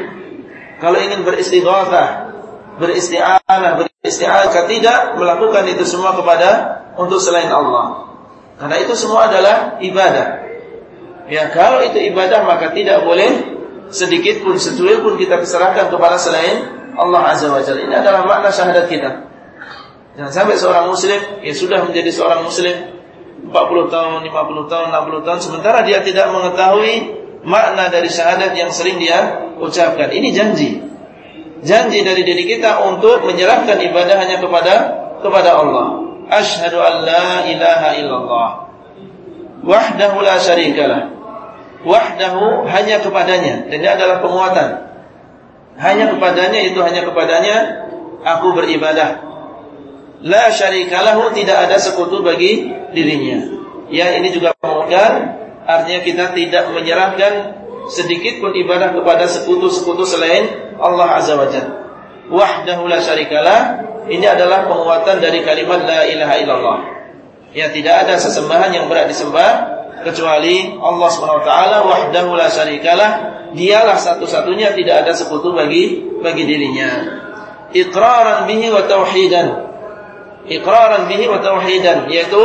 Kalau ingin beristighatsah, beristi'anah, beristi'anah tidak melakukan itu semua kepada untuk selain Allah. Karena itu semua adalah ibadah. Ya kalau itu ibadah maka tidak boleh sedikit pun setuil pun kita serahkan kepada selain Allah Azza wa Jalla. Ini adalah makna syahadat kita. Jangan sampai seorang muslim yang sudah menjadi seorang muslim 40 tahun, 50 tahun, 60 tahun sementara dia tidak mengetahui makna dari syahadat yang sering dia ucapkan. Ini janji. Janji dari diri kita untuk menyerahkan ibadah hanya kepada kepada Allah. Asyhadu an la ilaha illallah. Wahdahu la syarikalah. Wahdahu hanya kepadanya dan adalah penguatan. Hanya kepadanya itu hanya kepadanya aku beribadah La syarikalahu tidak ada sekutu bagi dirinya. Ya ini juga menguatkan artinya kita tidak menyerahkan sedikit pun ibadah kepada sekutu-sekutu selain Allah Azza wa Jalla. wahdahu la syarikalah ini adalah penguatan dari kalimat la ilaha illallah. Ya tidak ada sesembahan yang berat disembah kecuali Allah SWT wahdahu la syarikalah dialah satu-satunya tidak ada sekutu bagi bagi dirinya iqraran bihi wa tauhidan iqraran bihi wa tauhidan yaitu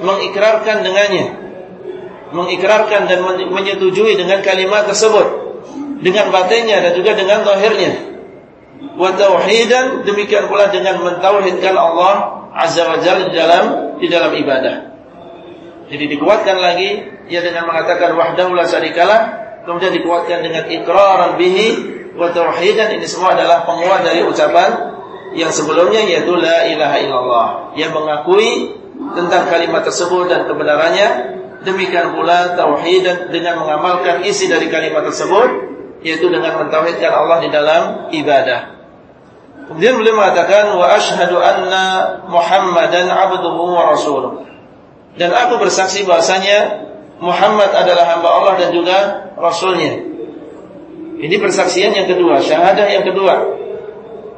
mengikrarkan dengannya. Mengikrarkan dan menyetujui dengan kalimat tersebut. Dengan batinnya dan juga dengan zahirnya. Wa tauhidan demikian pula dengan mentauhidkan Allah azza wa jalla di dalam di dalam ibadah. Jadi dikuatkan lagi ya dengan mengatakan wahdahu la syarikalah, kemudian dikuatkan dengan iqraran bihi wa tauhidan ini semua adalah penguat dari ucapan yang sebelumnya yaitu la ilaha illallah yang mengakui tentang kalimat tersebut dan kebenarannya demikian pula tauhid dengan mengamalkan isi dari kalimat tersebut yaitu dengan mentauhidkan Allah di dalam ibadah. Kemudian beliau mengatakan wa asyhadu anna Muhammadan abduhu wa rasuluh. Dan aku bersaksi bahasanya Muhammad adalah hamba Allah dan juga rasulnya. Ini persaksian yang kedua, syahadah yang kedua.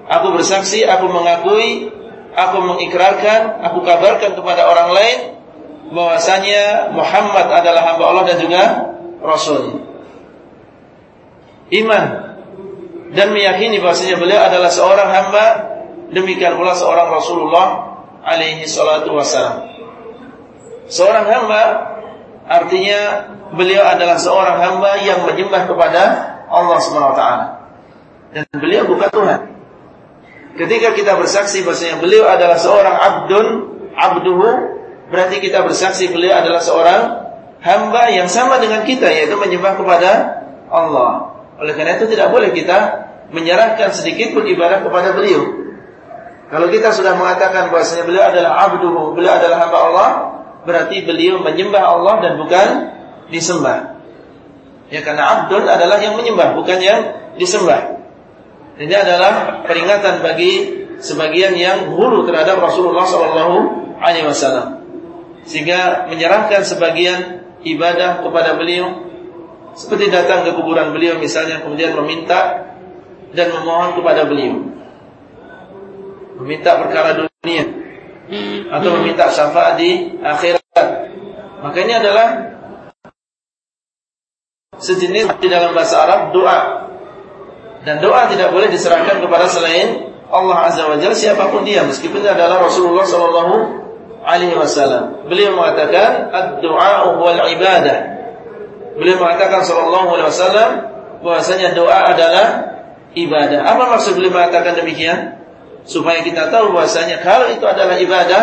Aku bersaksi, aku mengakui, aku mengikrarkan, aku kabarkan kepada orang lain bahwasanya Muhammad adalah hamba Allah dan juga rasulnya. Iman dan meyakini bahwasanya beliau adalah seorang hamba demikian pula seorang Rasulullah alaihi salatu wasalam. Seorang hamba artinya beliau adalah seorang hamba yang menyembah kepada Allah Subhanahu wa taala. Dan beliau bukan Tuhan. Ketika kita bersaksi bahwasanya beliau adalah seorang abdun, abduhu, berarti kita bersaksi beliau adalah seorang hamba yang sama dengan kita yaitu menyembah kepada Allah. Oleh karena itu tidak boleh kita menyerahkan sedikit pun ibadah kepada beliau. Kalau kita sudah mengatakan bahwasanya beliau adalah abduhu, beliau adalah hamba Allah, berarti beliau menyembah Allah dan bukan disembah. Ya karena abdul adalah yang menyembah, bukan yang disembah. Ini adalah peringatan bagi sebagian yang hulu terhadap Rasulullah Shallallahu Alaihi Wasallam, sehingga menyerahkan sebagian ibadah kepada beliau seperti datang ke kuburan beliau misalnya kemudian meminta dan memohon kepada beliau. Meminta perkara dunia atau meminta syafaat di akhirat. Maka ini adalah sejenis di dalam bahasa Arab doa. Dan doa tidak boleh diserahkan kepada selain Allah Azza wa Jalla siapa pun dia meskipun dia adalah Rasulullah sallallahu alaihi wasallam. Beliau mengatakan ad-du'a wal ibadah. Beliau mengatakan sallallahu alaihi wasallam bahwasanya doa adalah ibadah. Apa maksud beliau mengatakan demikian? Supaya kita tahu bahwasanya kalau itu adalah ibadah,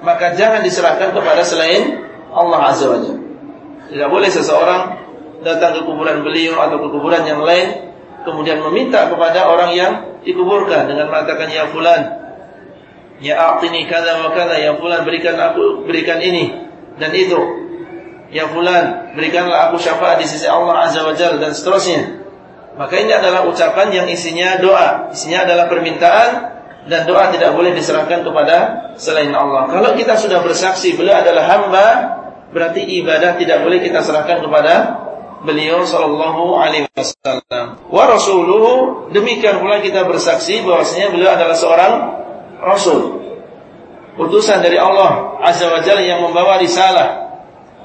maka jangan diserahkan kepada selain Allah Azza wa Jalla. Tidak boleh seseorang datang ke kuburan beliau atau ke kuburan yang lain kemudian meminta kepada orang yang dikuburkan dengan mengatakan ya fulan ya a'tini kada wa kada ya fulan berikan aku berikan ini dan itu Ya fulan, berikanlah aku syafaat di sisi Allah Azza wa Jalla dan seterusnya. Maka ini adalah ucapan yang isinya doa, isinya adalah permintaan dan doa tidak boleh diserahkan kepada selain Allah. Kalau kita sudah bersaksi beliau adalah hamba, berarti ibadah tidak boleh kita serahkan kepada beliau sallallahu alaihi wasallam. Wa rasuluhu demikian pula kita bersaksi bahwasanya beliau adalah seorang rasul. Utusan dari Allah Azza wa Jalla yang membawa risalah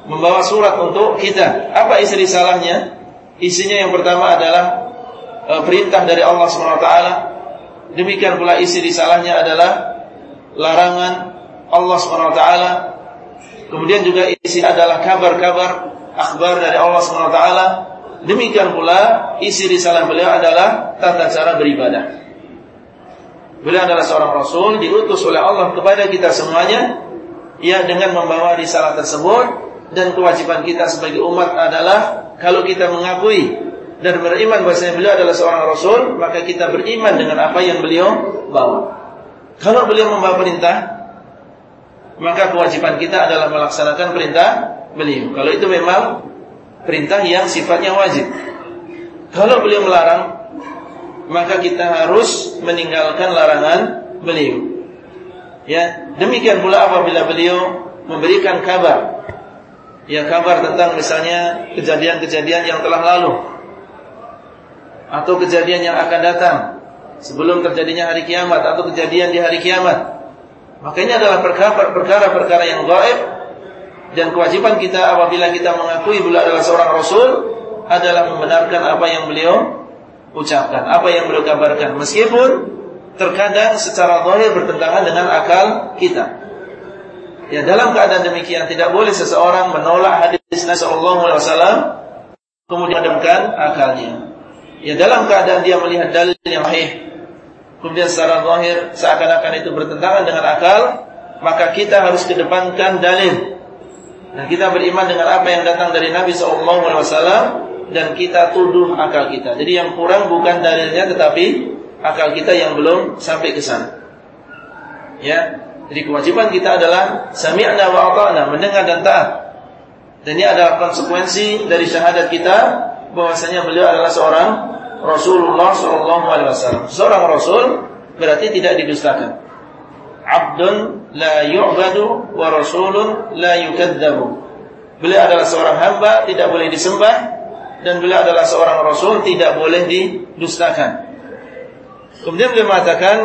membawa surat untuk kita. Apa isi risalahnya? Isinya yang pertama adalah e, perintah dari Allah SWT. Demikian pula isi risalahnya adalah larangan Allah SWT. Kemudian juga isi adalah kabar-kabar, akhbar dari Allah SWT. Demikian pula isi risalah beliau adalah tata cara beribadah. Beliau adalah seorang Rasul diutus oleh Allah kepada kita semuanya ya dengan membawa risalah tersebut dan kewajiban kita sebagai umat adalah kalau kita mengakui dan beriman bahwasanya beliau adalah seorang rasul, maka kita beriman dengan apa yang beliau bawa. Kalau beliau membawa perintah, maka kewajiban kita adalah melaksanakan perintah beliau. Kalau itu memang perintah yang sifatnya wajib. Kalau beliau melarang, maka kita harus meninggalkan larangan beliau. Ya, demikian pula apabila beliau memberikan kabar ya kabar tentang misalnya kejadian-kejadian yang telah lalu atau kejadian yang akan datang sebelum terjadinya hari kiamat atau kejadian di hari kiamat. Maka ini adalah perkara-perkara yang gaib dan kewajiban kita apabila kita mengakui beliau adalah seorang rasul adalah membenarkan apa yang beliau ucapkan, apa yang beliau kabarkan meskipun terkadang secara zahir bertentangan dengan akal kita. Ya dalam keadaan demikian tidak boleh seseorang menolak hadis Nabi sallallahu alaihi wasallam kemudian mengadamkan akalnya. Ya dalam keadaan dia melihat dalil yang sahih kemudian secara zahir seakan-akan itu bertentangan dengan akal, maka kita harus kedepankan dalil. Dan kita beriman dengan apa yang datang dari Nabi SAW dan kita tuduh akal kita. Jadi yang kurang bukan dalilnya tetapi akal kita yang belum sampai ke sana. Ya, jadi kewajiban kita adalah sami'na wa ata'na, mendengar dan taat. Dan ini adalah konsekuensi dari syahadat kita bahwasanya beliau adalah seorang Rasulullah Shallallahu Alaihi Wasallam. Seorang Rasul berarti tidak didustakan. Abdun la yu'badu wa Rasulun la yukadzabu. Beliau adalah seorang hamba tidak boleh disembah dan beliau adalah seorang Rasul tidak boleh didustakan. Kemudian beliau mengatakan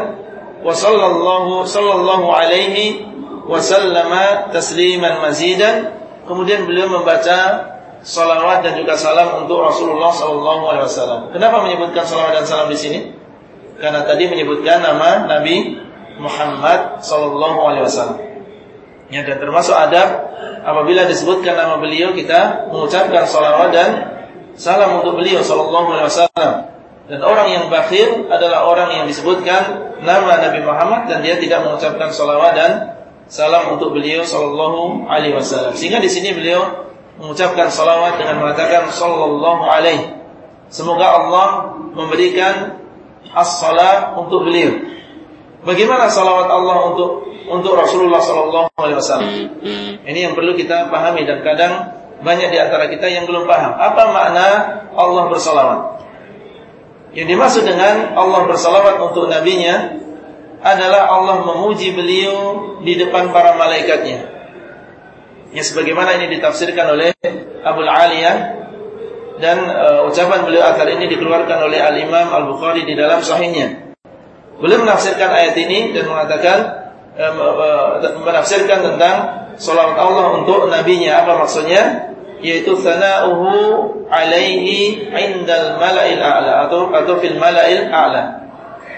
wa sallallahu sallallahu alaihi wa sallama tasliman mazidan. Kemudian beliau membaca salawat dan juga salam untuk Rasulullah sallallahu alaihi wasallam. Kenapa menyebutkan salawat dan salam di sini? Karena tadi menyebutkan nama Nabi Muhammad sallallahu alaihi wasallam. Ya dan termasuk adab apabila disebutkan nama beliau kita mengucapkan salawat dan salam untuk beliau sallallahu alaihi wasallam. Dan orang yang bakhil adalah orang yang disebutkan nama Nabi Muhammad dan dia tidak mengucapkan salawat dan salam untuk beliau sallallahu alaihi wasallam. Sehingga di sini beliau mengucapkan salawat dengan mengatakan sallallahu alaihi. Semoga Allah memberikan as-salat untuk beliau. Bagaimana salawat Allah untuk untuk Rasulullah sallallahu alaihi wasallam? Ini yang perlu kita pahami dan kadang banyak di antara kita yang belum paham. Apa makna Allah bersalawat? Yang dimaksud dengan Allah bersalawat untuk nabinya adalah Allah memuji beliau di depan para malaikatnya. Ya sebagaimana ini ditafsirkan oleh Abu Aliyah dan uh, ucapan beliau akhir ini dikeluarkan oleh Al Imam Al Bukhari di dalam sahihnya. Beliau menafsirkan ayat ini dan mengatakan uh, menafsirkan tentang salawat Allah untuk nabinya apa maksudnya? Yaitu sana'uhu alaihi indal mala'il a'la atau atau fil mala'il a'la.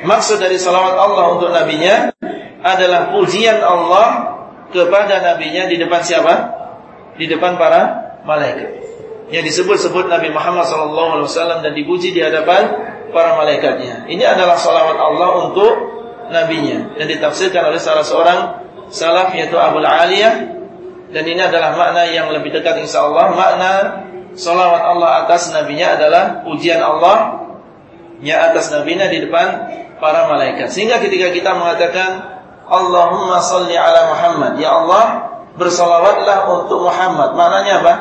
Maksud dari salawat Allah untuk nabinya adalah pujian Allah kepada nabinya di depan siapa? Di depan para malaikat. Yang disebut-sebut Nabi Muhammad SAW dan dipuji di hadapan para malaikatnya. Ini adalah salawat Allah untuk nabinya dan ditafsirkan oleh salah seorang salaf yaitu Abu Aliyah dan ini adalah makna yang lebih dekat insya Allah makna salawat Allah atas nabinya adalah pujian Allah ya atas nabinya di depan para malaikat sehingga ketika kita mengatakan Allahumma salli ala Muhammad. Ya Allah, bersalawatlah untuk Muhammad. Maknanya apa?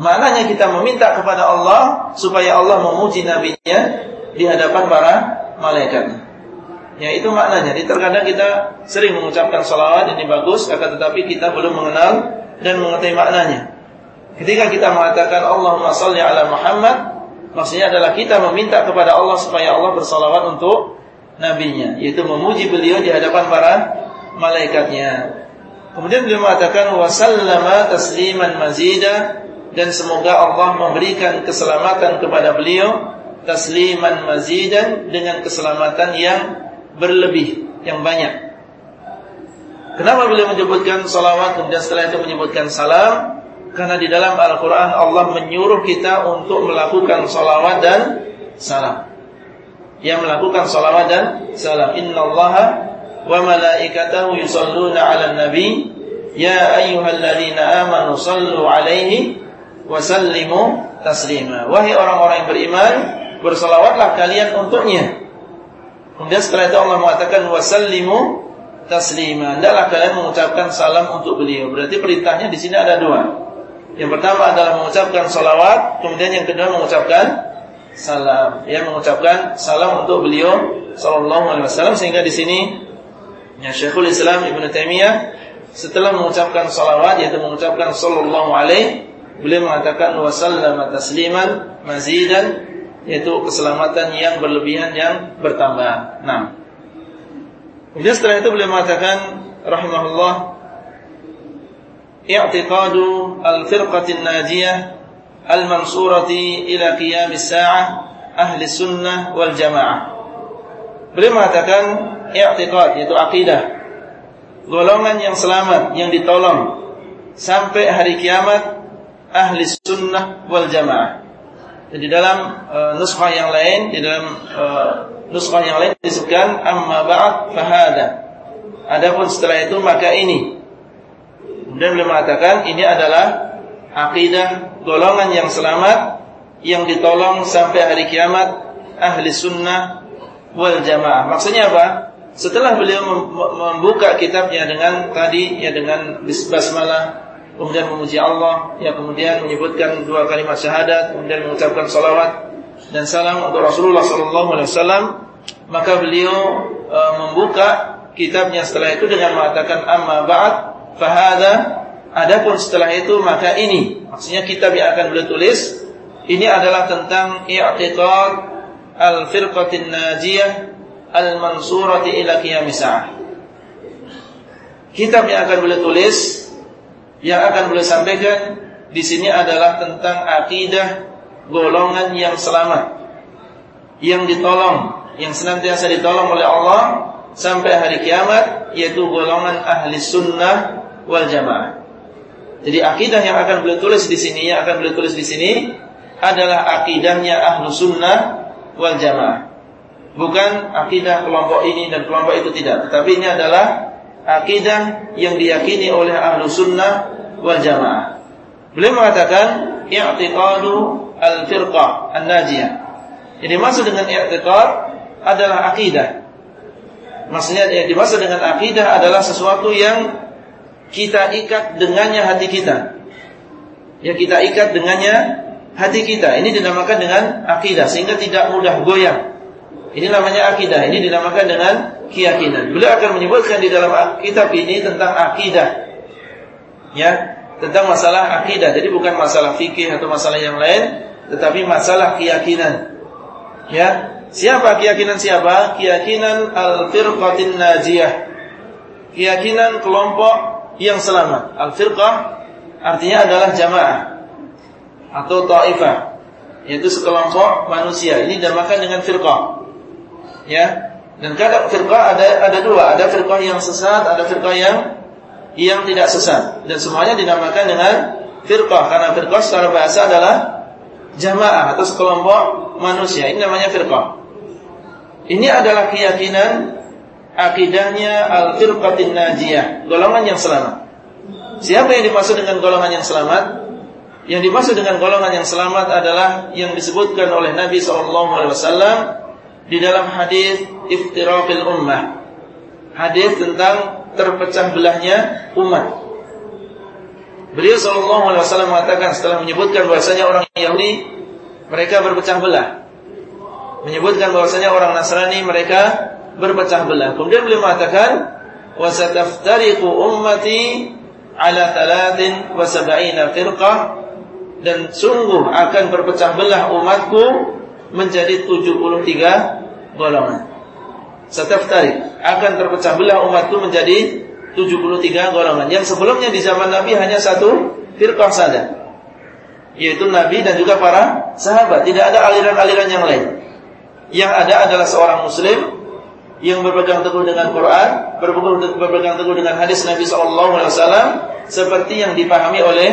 Maknanya kita meminta kepada Allah supaya Allah memuji nabinya di hadapan para malaikat. Ya itu maknanya. Jadi terkadang kita sering mengucapkan salawat ini bagus, akan tetapi kita belum mengenal dan mengetahui maknanya. Ketika kita mengatakan Allahumma salli ala Muhammad, maksudnya adalah kita meminta kepada Allah supaya Allah bersalawat untuk nabinya yaitu memuji beliau di hadapan para malaikatnya. Kemudian beliau mengatakan wasallama tasliman mazida dan semoga Allah memberikan keselamatan kepada beliau tasliman mazidan dengan keselamatan yang berlebih, yang banyak. Kenapa beliau menyebutkan salawat kemudian setelah itu menyebutkan salam? Karena di dalam Al-Quran Allah menyuruh kita untuk melakukan salawat dan salam yang melakukan salawat dan salam. Innallaha wa malaikatahu yusalluna 'alan nabi ya ayyuhalladzina amanu sallu 'alaihi wa sallimu taslima. Wahai orang-orang yang beriman, bersalawatlah kalian untuknya. Kemudian setelah itu Allah mengatakan wasallimu taslima. Hendaklah kalian mengucapkan salam untuk beliau. Berarti perintahnya di sini ada dua. Yang pertama adalah mengucapkan salawat, kemudian yang kedua mengucapkan salam. Ya mengucapkan salam untuk beliau sallallahu alaihi wasallam sehingga di sini ya Syekhul Islam Ibnu Taimiyah setelah mengucapkan salawat yaitu mengucapkan sallallahu alaihi beliau mengatakan wa sallama tasliman mazidan yaitu keselamatan yang berlebihan yang bertambah. Nah, kemudian setelah itu beliau mengatakan rahimahullah i'tiqadu al-firqatin najiyah al-mansurati ila qiyam as-sa'ah ahli sunnah wal jamaah. Beliau mengatakan i'tiqad yaitu akidah golongan yang selamat yang ditolong sampai hari kiamat ahli sunnah wal jamaah. Jadi dalam uh, nuskah yang lain, di dalam uh, nuskah yang lain disebutkan amma ba'd fahada. Adapun setelah itu maka ini. Kemudian beliau mengatakan ini adalah akidah golongan yang selamat yang ditolong sampai hari kiamat ahli sunnah wal jamaah. Maksudnya apa? Setelah beliau membuka kitabnya dengan tadi ya dengan basmalah kemudian memuji Allah, ya kemudian menyebutkan dua kalimat syahadat, kemudian mengucapkan salawat dan salam untuk Rasulullah sallallahu alaihi wasallam, maka beliau e, membuka kitabnya setelah itu dengan mengatakan amma ba'd fahada adapun setelah itu maka ini maksudnya kitab yang akan beliau tulis ini adalah tentang i'tiqad al-firqatin najiyah al-mansurati ila qiyamis Kitab yang akan beliau tulis yang akan beliau sampaikan di sini adalah tentang akidah golongan yang selamat, yang ditolong, yang senantiasa ditolong oleh Allah sampai hari kiamat, yaitu golongan ahli sunnah wal jamaah. Jadi akidah yang akan beliau tulis di sini, yang akan beliau tulis di sini adalah akidahnya ahlu sunnah wal jamaah. Bukan akidah kelompok ini dan kelompok itu tidak, tetapi ini adalah akidah yang diyakini oleh ahlu sunnah wal jamaah. Beliau mengatakan i'tiqadu al-firqah an-najiyah. Jadi maksud dengan i'tiqad adalah akidah. Maksudnya yang dimaksud dengan akidah adalah sesuatu yang kita ikat dengannya hati kita. Yang kita ikat dengannya hati kita. Ini dinamakan dengan akidah sehingga tidak mudah goyah. Ini namanya akidah. Ini dinamakan dengan keyakinan. Beliau akan menyebutkan di dalam kitab ini tentang akidah. Ya, tentang masalah akidah. Jadi bukan masalah fikih atau masalah yang lain, tetapi masalah keyakinan. Ya, siapa keyakinan siapa? Keyakinan al-firqatin najiyah. Keyakinan kelompok yang selamat. Al-firqah artinya adalah jamaah atau taifah, yaitu sekelompok manusia. Ini dinamakan dengan firqah ya. Dan kadang firqah ada ada dua, ada firqah yang sesat, ada firqah yang yang tidak sesat. Dan semuanya dinamakan dengan firqah karena firqah secara bahasa adalah jamaah atau sekelompok manusia. Ini namanya firqah. Ini adalah keyakinan akidahnya al-firqatin najiyah, golongan yang selamat. Siapa yang dimaksud dengan golongan yang selamat? Yang dimaksud dengan golongan yang selamat adalah yang disebutkan oleh Nabi SAW di dalam hadis iftiraqil ummah. Hadis tentang terpecah belahnya umat. Beliau sallallahu alaihi wasallam mengatakan setelah menyebutkan bahwasanya orang Yahudi mereka berpecah belah. Menyebutkan bahwasanya orang Nasrani mereka berpecah belah. Kemudian beliau mengatakan wa sataftariqu ummati ala talatin wa sab'ina firqah dan sungguh akan berpecah belah umatku menjadi 73 golongan. Sataftari akan terpecah belah umatku menjadi 73 golongan. Yang sebelumnya di zaman Nabi hanya satu firqah saja. Yaitu Nabi dan juga para sahabat. Tidak ada aliran-aliran yang lain. Yang ada adalah seorang muslim yang berpegang teguh dengan Quran, berpegang teguh dengan hadis Nabi SAW seperti yang dipahami oleh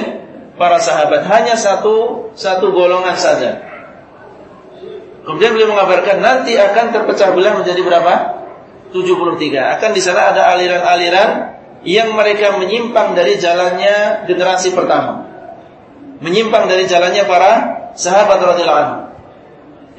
para sahabat. Hanya satu satu golongan saja. Kemudian beliau mengabarkan nanti akan terpecah belah menjadi berapa? 73. Akan di sana ada aliran-aliran yang mereka menyimpang dari jalannya generasi pertama. Menyimpang dari jalannya para sahabat radhiyallahu anhu.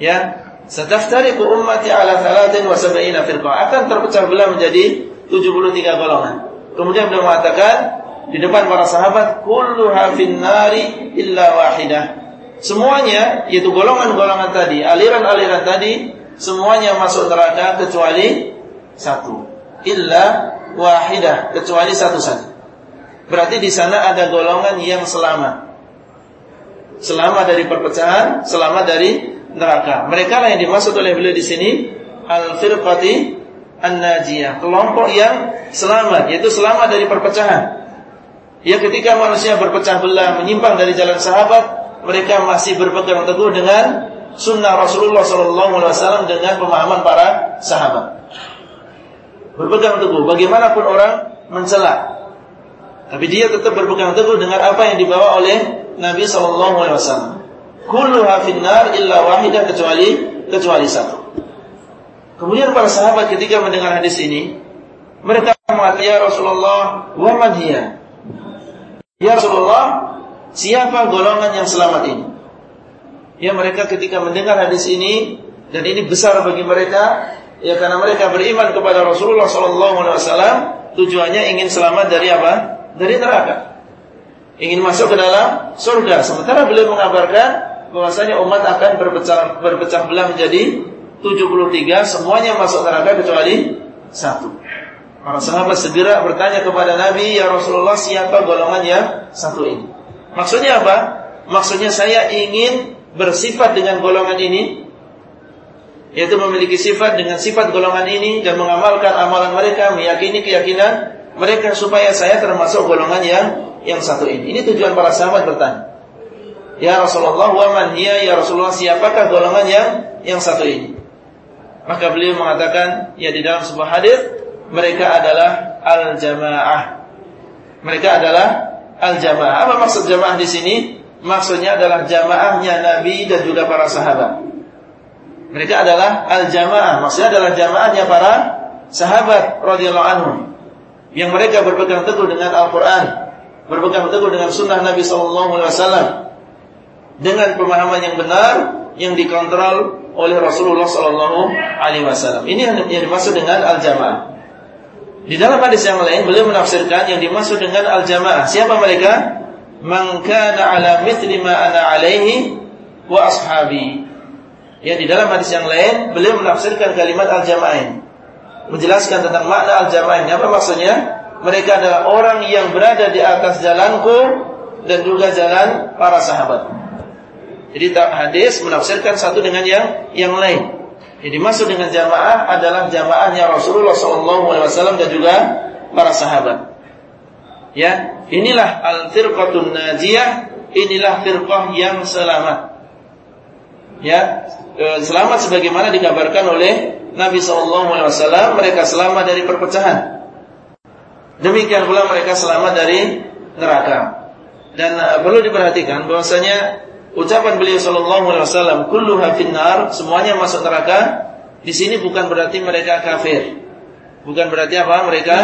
Ya, sataftariqu ummati ala 73 firqah. Akan terpecah belah menjadi 73 golongan. Kemudian beliau mengatakan di depan para sahabat kulluha nari illa wahidah Semuanya yaitu golongan-golongan tadi, aliran-aliran tadi semuanya masuk neraka kecuali satu. Illa wahidah, kecuali satu saja. Berarti di sana ada golongan yang selamat. Selamat dari perpecahan, selamat dari neraka. Mereka lah yang dimaksud oleh beliau di sini al-firqati an-najiyah, kelompok yang selamat, yaitu selamat dari perpecahan. Ya ketika manusia berpecah belah, menyimpang dari jalan sahabat, mereka masih berpegang teguh dengan sunnah Rasulullah SAW dengan pemahaman para sahabat. Berpegang teguh, bagaimanapun orang mencela, tapi dia tetap berpegang teguh dengan apa yang dibawa oleh Nabi SAW. Kulluha finnar illa wahidah kecuali kecuali satu. Kemudian para sahabat ketika mendengar hadis ini, mereka mengatakan, "Ya Rasulullah, wa man hiya?" Ya Rasulullah, siapa golongan yang selamat ini? Ya mereka ketika mendengar hadis ini dan ini besar bagi mereka, ya karena mereka beriman kepada Rasulullah SAW, tujuannya ingin selamat dari apa? Dari neraka. Ingin masuk ke dalam surga. Sementara beliau mengabarkan bahwasanya umat akan berpecah berpecah belah menjadi 73, semuanya masuk neraka kecuali satu. Para sahabat segera bertanya kepada Nabi, "Ya Rasulullah, siapa golongan yang satu ini?" Maksudnya apa? Maksudnya saya ingin bersifat dengan golongan ini yaitu memiliki sifat dengan sifat golongan ini dan mengamalkan amalan mereka, meyakini keyakinan mereka supaya saya termasuk golongan yang yang satu ini. Ini tujuan para sahabat bertanya. Ya Rasulullah, wa man hiya ya Rasulullah, siapakah golongan yang yang satu ini? Maka beliau mengatakan, ya di dalam sebuah hadis mereka adalah al-jamaah. Mereka adalah al-jamaah. Apa maksud jamaah di sini? Maksudnya adalah jamaahnya Nabi dan juga para sahabat. Mereka adalah al-jamaah. Maksudnya adalah jamaahnya para sahabat radhiyallahu anhum. Yang mereka berpegang teguh dengan Al-Qur'an, berpegang teguh dengan sunnah Nabi sallallahu alaihi wasallam dengan pemahaman yang benar yang dikontrol oleh Rasulullah sallallahu alaihi wasallam. Ini yang dimaksud dengan al-jamaah. Di dalam hadis yang lain beliau menafsirkan yang dimaksud dengan al-jamaah. Siapa mereka? Man kana ala mithli ma ana alaihi wa ashabi. Ya di dalam hadis yang lain beliau menafsirkan kalimat al-jamaah. Menjelaskan tentang makna al-jamaah. Apa maksudnya? Mereka adalah orang yang berada di atas jalanku dan juga jalan para sahabat. Jadi hadis menafsirkan satu dengan yang yang lain. Yang dimaksud dengan jamaah adalah jamaahnya Rasulullah SAW dan juga para sahabat. Ya, inilah al-firqatun najiyah, inilah firqah yang selamat. Ya, e, selamat sebagaimana dikabarkan oleh Nabi SAW, mereka selamat dari perpecahan. Demikian pula mereka selamat dari neraka. Dan e, perlu diperhatikan bahwasanya ucapan beliau sallallahu alaihi wasallam kulluha finnar semuanya masuk neraka. Di sini bukan berarti mereka kafir. Bukan berarti apa? Mereka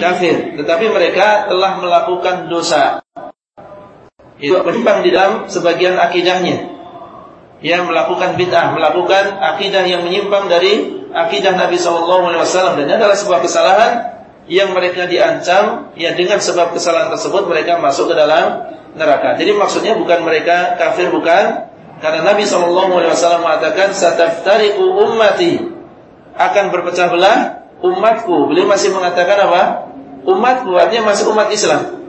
kafir. Tetapi mereka telah melakukan dosa. Itu menyimpang di dalam sebagian akidahnya. Yang melakukan bid'ah melakukan akidah yang menyimpang dari akidah Nabi sallallahu alaihi wasallam. Dan adalah sebuah kesalahan yang mereka diancam. Ya dengan sebab kesalahan tersebut mereka masuk ke dalam neraka. Jadi maksudnya bukan mereka kafir bukan karena Nabi SAW mengatakan sataftariqu ummati akan berpecah belah umatku. Beliau masih mengatakan apa? Umatku artinya masih umat Islam.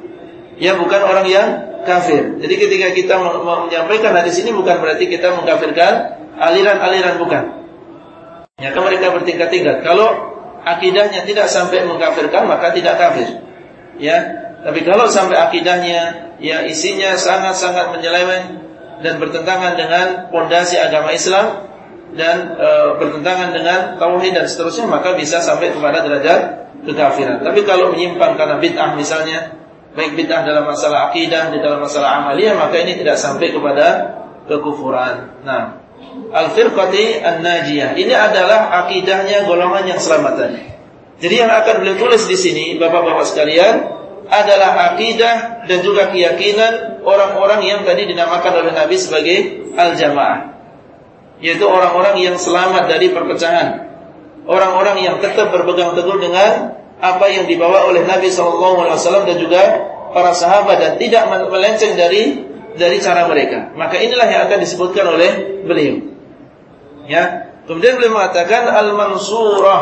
Ya bukan orang yang kafir. Jadi ketika kita menyampaikan hadis ini bukan berarti kita mengkafirkan aliran-aliran bukan. Ya kan mereka bertingkat-tingkat. Kalau akidahnya tidak sampai mengkafirkan maka tidak kafir. Ya, tapi kalau sampai akidahnya ya isinya sangat-sangat menyeleweng dan bertentangan dengan pondasi agama Islam dan e, bertentangan dengan tauhid dan seterusnya maka bisa sampai kepada derajat kekafiran. Tapi kalau menyimpang karena bid'ah misalnya, baik bid'ah dalam masalah akidah, di dalam masalah amalia maka ini tidak sampai kepada kekufuran. Nah, al-firqati an-najiyah ini adalah akidahnya golongan yang selamat. Jadi yang akan beliau tulis di sini Bapak-bapak sekalian adalah akidah dan juga keyakinan orang-orang yang tadi dinamakan oleh Nabi sebagai al-jamaah. Yaitu orang-orang yang selamat dari perpecahan. Orang-orang yang tetap berpegang teguh dengan apa yang dibawa oleh Nabi SAW dan juga para sahabat dan tidak melenceng dari dari cara mereka. Maka inilah yang akan disebutkan oleh beliau. Ya. Kemudian beliau mengatakan al-mansurah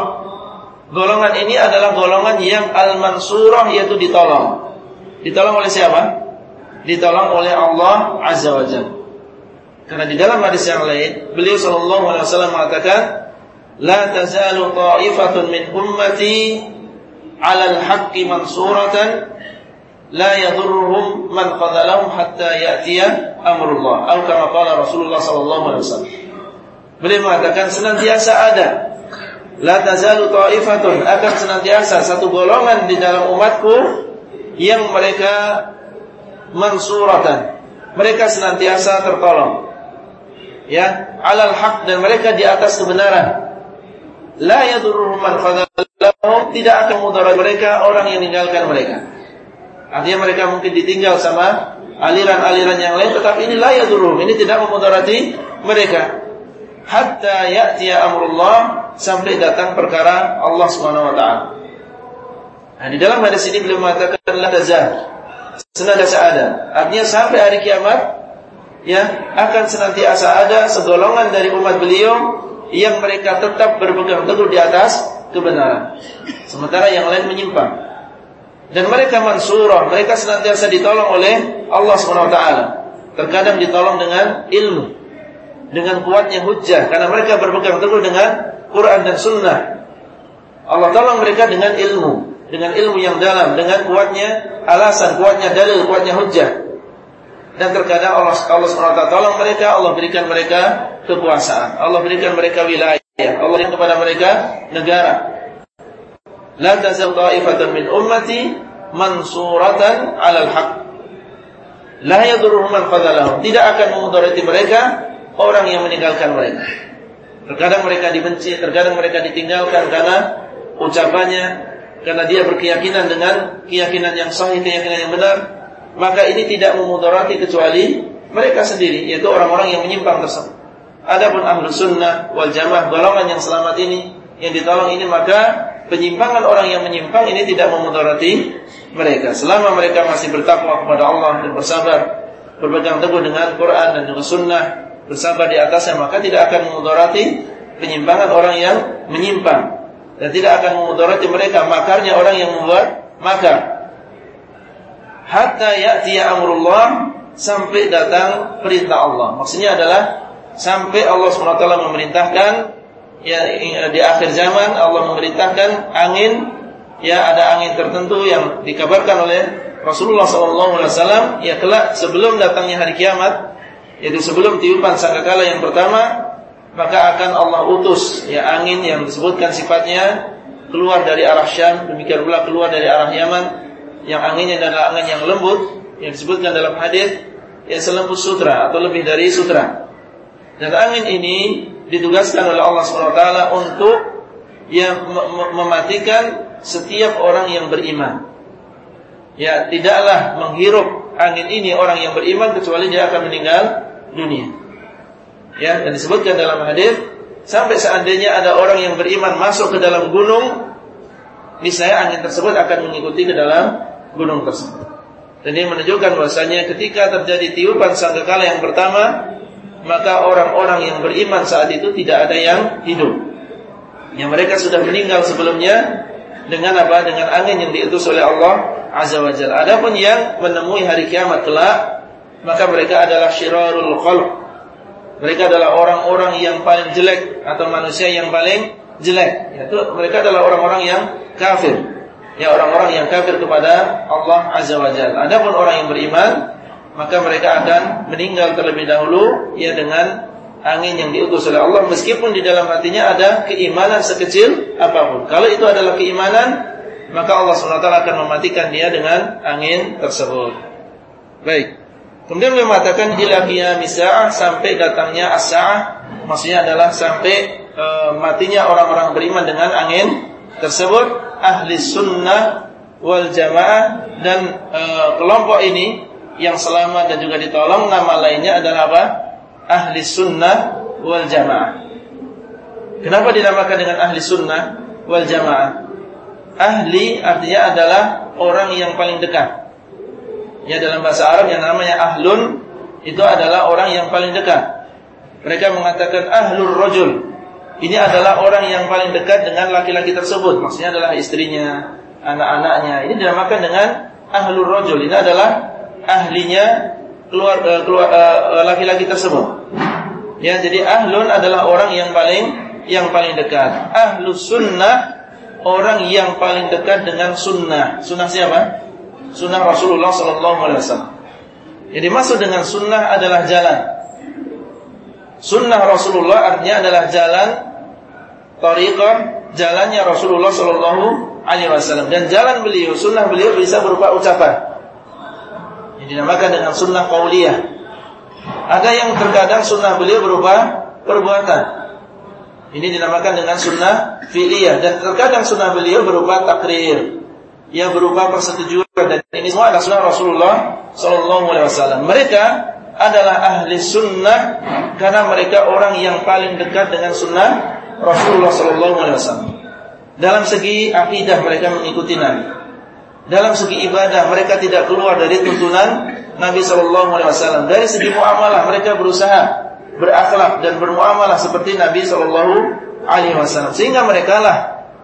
Golongan ini adalah golongan yang al-mansurah yaitu ditolong. Ditolong oleh siapa? Ditolong oleh Allah Azza wa Jalla. Karena di dalam hadis yang lain, beliau sallallahu alaihi wasallam mengatakan, "La tazalu ta'ifatun min ummati 'ala al-haqqi mansuratan la yadurruhum man qadalahum hatta ya'tiya amrullah." Atau kama qala Rasulullah sallallahu alaihi wasallam. Beliau mengatakan senantiasa ada La tazalu ta'ifatun. Akan senantiasa satu golongan di dalam umatku yang mereka mansuratan. Mereka senantiasa tertolong. Ya alal haq dan mereka di atas kebenaran. La yadurruhum man khadalahum. Tidak akan mudarat mereka orang yang meninggalkan mereka. Artinya mereka mungkin ditinggal sama aliran-aliran yang lain tetapi ini la yadurruhum. Ini tidak memudarati mereka hatta ya'tiya amrullah sampai datang perkara Allah Subhanahu wa taala nah di dalam hadis ini beliau mengatakan la tazal senantiasa ada artinya sampai hari kiamat ya akan senantiasa ada segolongan dari umat beliau yang mereka tetap berpegang teguh di atas kebenaran. Sementara yang lain menyimpang. Dan mereka mansurah, mereka senantiasa ditolong oleh Allah SWT. Terkadang ditolong dengan ilmu. Dengan kuatnya hujah. Karena mereka berpegang teguh dengan Quran dan Sunnah. Allah tolong mereka dengan ilmu. Dengan ilmu yang dalam. Dengan kuatnya alasan, kuatnya dalil, kuatnya hujah dan terkadang Allah Allah SWT tolong mereka, Allah berikan mereka kekuasaan, Allah berikan mereka wilayah, Allah berikan kepada mereka negara. La tazal ta'ifatan min ummati mansuratan 'alal haq. La yadurruhum man. Tidak akan memudarati mereka orang yang meninggalkan mereka. Terkadang mereka dibenci, terkadang mereka ditinggalkan karena ucapannya, karena dia berkeyakinan dengan keyakinan yang sahih, keyakinan yang benar maka ini tidak memudarati kecuali mereka sendiri yaitu orang-orang yang menyimpang tersebut. Adapun ahlu sunnah wal jamaah golongan yang selamat ini yang ditolong ini maka penyimpangan orang yang menyimpang ini tidak memudarati mereka selama mereka masih bertakwa kepada Allah dan bersabar berpegang teguh dengan Quran dan juga sunnah bersabar di atasnya maka tidak akan memudarati penyimpangan orang yang menyimpang dan tidak akan memudarati mereka makarnya orang yang membuat makar hatta ya'tiya amrullah sampai datang perintah Allah. Maksudnya adalah sampai Allah SWT memerintahkan ya di akhir zaman Allah memerintahkan angin ya ada angin tertentu yang dikabarkan oleh Rasulullah SAW ya kelak sebelum datangnya hari kiamat yaitu sebelum tiupan sangkakala yang pertama maka akan Allah utus ya angin yang disebutkan sifatnya keluar dari arah Syam demikian pula keluar dari arah Yaman yang anginnya adalah angin yang lembut yang disebutkan dalam hadis yang selembut sutra atau lebih dari sutra. Dan angin ini ditugaskan oleh Allah SWT untuk yang mematikan setiap orang yang beriman. Ya, tidaklah menghirup angin ini orang yang beriman kecuali dia akan meninggal dunia. Ya, dan disebutkan dalam hadis sampai seandainya ada orang yang beriman masuk ke dalam gunung, niscaya angin tersebut akan mengikuti ke dalam gunung tersebut. Dan ini menunjukkan bahwasanya ketika terjadi tiupan sangkakala yang pertama, maka orang-orang yang beriman saat itu tidak ada yang hidup. Yang mereka sudah meninggal sebelumnya dengan apa? Dengan angin yang diutus oleh Allah Azza wa Jalla. Adapun yang menemui hari kiamat kelak, maka mereka adalah syirarul khalq. Mereka adalah orang-orang yang paling jelek atau manusia yang paling jelek. Yaitu mereka adalah orang-orang yang kafir ya orang-orang yang kafir kepada Allah Azza wa Jalla. Adapun orang yang beriman, maka mereka akan meninggal terlebih dahulu ya dengan angin yang diutus oleh Allah meskipun di dalam hatinya ada keimanan sekecil apa pun. Kalau itu adalah keimanan, maka Allah SWT akan mematikan dia dengan angin tersebut. Baik. Kemudian beliau mengatakan ila qiyamisah sampai datangnya as-saah, maksudnya adalah sampai e, matinya orang-orang beriman dengan angin tersebut ahli sunnah wal jamaah dan e, kelompok ini yang selamat dan juga ditolong nama lainnya adalah apa? Ahli sunnah wal jamaah. Kenapa dinamakan dengan ahli sunnah wal jamaah? Ahli artinya adalah orang yang paling dekat. Ya dalam bahasa Arab yang namanya ahlun itu adalah orang yang paling dekat. Mereka mengatakan ahlur rajul ini adalah orang yang paling dekat dengan laki-laki tersebut. Maksudnya adalah istrinya, anak-anaknya. Ini dinamakan dengan ahlul rojul. Ini adalah ahlinya keluar keluar laki-laki tersebut. Ya, jadi ahlun adalah orang yang paling yang paling dekat. Ahlus sunnah orang yang paling dekat dengan sunnah. Sunnah siapa? Sunnah Rasulullah Sallallahu Alaihi Wasallam. Jadi maksud dengan sunnah adalah jalan. Sunnah Rasulullah artinya adalah jalan tariqah, jalannya Rasulullah Sallallahu Alaihi Wasallam dan jalan beliau, sunnah beliau bisa berupa ucapan. Yang dinamakan dengan sunnah qauliyah. Ada yang terkadang sunnah beliau berupa perbuatan. Ini dinamakan dengan sunnah fi'liyah dan terkadang sunnah beliau berupa takrir, yang berupa persetujuan dan ini semua adalah sunnah Rasulullah Sallallahu Alaihi Wasallam. Mereka adalah ahli sunnah karena mereka orang yang paling dekat dengan sunnah Rasulullah Sallallahu Alaihi Wasallam. Dalam segi akidah mereka mengikuti Nabi. Dalam segi ibadah mereka tidak keluar dari tuntunan Nabi Sallallahu Alaihi Wasallam. Dari segi muamalah mereka berusaha berakhlak dan bermuamalah seperti Nabi Shallallahu Alaihi Wasallam. Sehingga mereka lah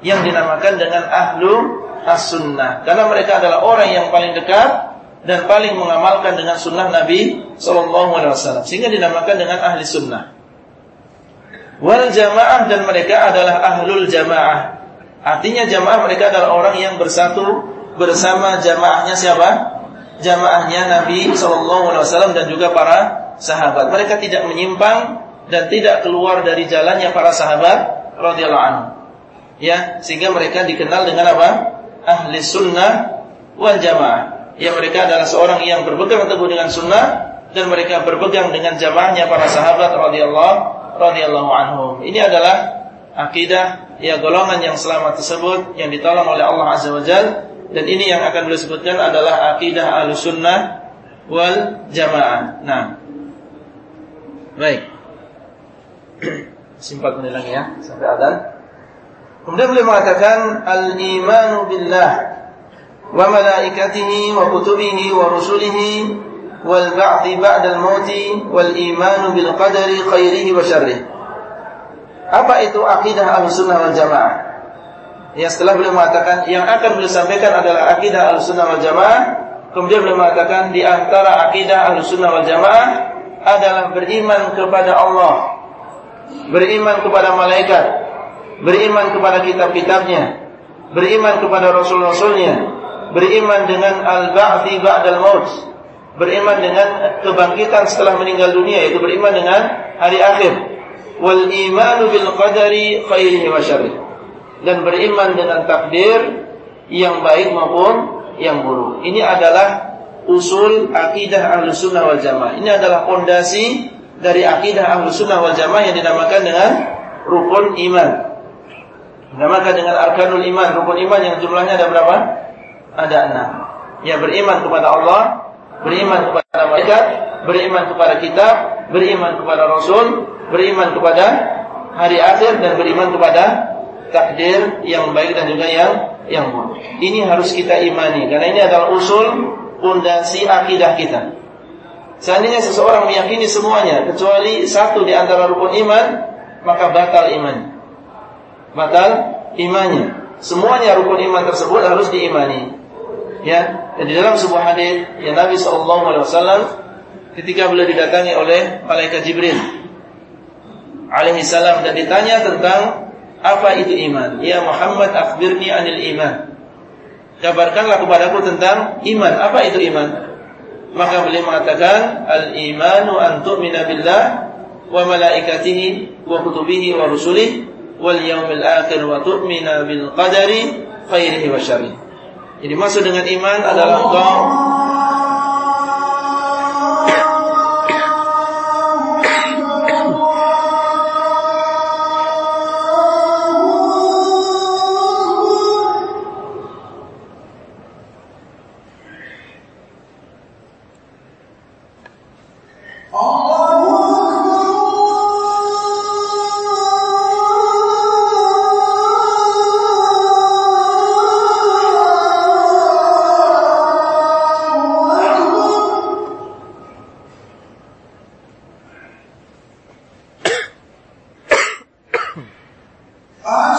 yang dinamakan dengan ahlu as-sunnah. Karena mereka adalah orang yang paling dekat dan paling mengamalkan dengan sunnah Nabi Shallallahu Alaihi Wasallam. Sehingga dinamakan dengan ahli sunnah. Wal jamaah dan mereka adalah ahlul jamaah. Artinya jamaah mereka adalah orang yang bersatu bersama jamaahnya siapa? Jamaahnya Nabi Shallallahu Alaihi Wasallam dan juga para sahabat. Mereka tidak menyimpang dan tidak keluar dari jalannya para sahabat radhiyallahu anhu. Ya, sehingga mereka dikenal dengan apa? Ahli sunnah wal jamaah. Ya, mereka adalah seorang yang berpegang teguh dengan sunnah dan mereka berpegang dengan jamaahnya para sahabat radhiyallahu radhiyallahu anhum. Ini adalah akidah ya golongan yang selamat tersebut yang ditolong oleh Allah Azza wa Jalla dan ini yang akan beliau sebutkan adalah akidah al-sunnah wal jamaah. Nah, Baik. Simpat menit ya sampai adzan. Kemudian beliau mengatakan al-imanu billah wa malaikatihi wa kutubihi wa rusulihi wal ba'thi ba'dal mauti wal imanu bil qadari khairihi wa syarrihi. Apa itu akidah al-sunnah wal jamaah? Ya setelah beliau mengatakan yang akan beliau sampaikan adalah akidah al-sunnah wal jamaah. Kemudian beliau mengatakan di antara akidah al-sunnah wal jamaah adalah beriman kepada Allah, beriman kepada malaikat, beriman kepada kitab-kitabnya, beriman kepada rasul-rasulnya, beriman dengan al-ba'thi ba'dal maut, beriman dengan kebangkitan setelah meninggal dunia yaitu beriman dengan hari akhir. Wal imanu bil qadari khairihi wa. Dan beriman dengan takdir yang baik maupun yang buruk. Ini adalah usul akidah ahlu sunnah wal jamaah. Ini adalah fondasi dari akidah ahlu sunnah wal jamaah yang dinamakan dengan rukun iman. Dinamakan dengan arkanul iman. Rukun iman yang jumlahnya ada berapa? Ada enam. Ya beriman kepada Allah, beriman kepada malaikat, beriman kepada kitab, beriman kepada rasul, beriman kepada hari akhir dan beriman kepada takdir yang baik dan juga yang yang buruk. Ini harus kita imani karena ini adalah usul pondasi akidah kita. Seandainya seseorang meyakini semuanya kecuali satu di antara rukun iman, maka batal iman. Batal imannya. Semuanya rukun iman tersebut harus diimani. Ya, dan di dalam sebuah hadis yang Nabi wasallam ketika beliau didatangi oleh malaikat Jibril alaihi salam dan ditanya tentang apa itu iman. Ya Muhammad akhbirni anil iman. Kabarkanlah kepadaku tentang iman. Apa itu iman? Maka beliau mengatakan al-imanu an tu'mina billah wa malaikatihi wa kutubihi wa rusulihi wal yaumil akhir wa tu'mina bil qadari khairihi wa syarrihi. Jadi maksud dengan iman adalah engkau आज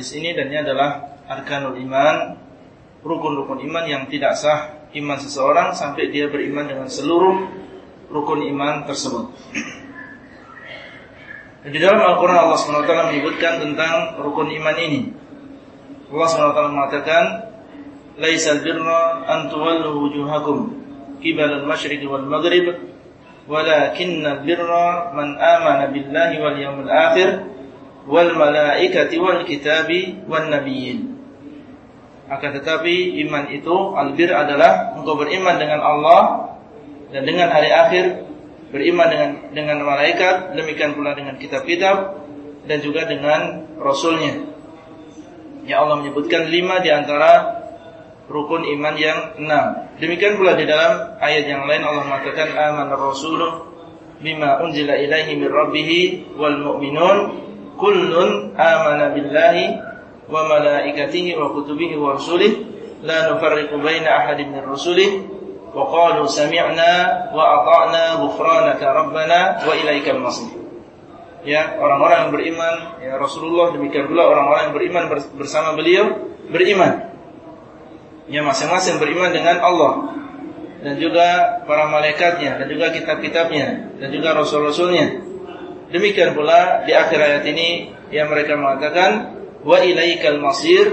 hadis ini dan ini adalah arkanul iman, rukun-rukun iman yang tidak sah iman seseorang sampai dia beriman dengan seluruh rukun iman tersebut. Di dalam Al-Quran Allah SWT menyebutkan tentang rukun iman ini. Allah SWT mengatakan, Laisal birra an wujuhakum qibala al-masyriq wal maghrib walakinna birra man amana billahi wal yawmil akhir wal malaikati wal kitabi wan nabiyyin. Akan tetapi iman itu albir adalah engkau beriman dengan Allah dan dengan hari akhir, beriman dengan dengan malaikat, demikian pula dengan kitab-kitab dan juga dengan rasulnya. Ya Allah menyebutkan lima di antara rukun iman yang enam. Demikian pula di dalam ayat yang lain Allah mengatakan amanar rasuluh bima unzila ilaihi min rabbih wal mu'minun kullun amana billahi wa malaikatihi wa kutubihi wa rusulih la nufarriqu baina ahadin min rusulih wa qalu sami'na wa ata'na ghufranaka rabbana wa ilaikal masir. Ya orang-orang yang beriman ya Rasulullah demikian pula orang-orang yang beriman bersama beliau beriman. Ya masing-masing beriman dengan Allah. Dan juga para malaikatnya dan juga kitab-kitabnya dan juga rasul-rasulnya Demikian pula di akhir ayat ini yang mereka mengatakan wa ilaikal masir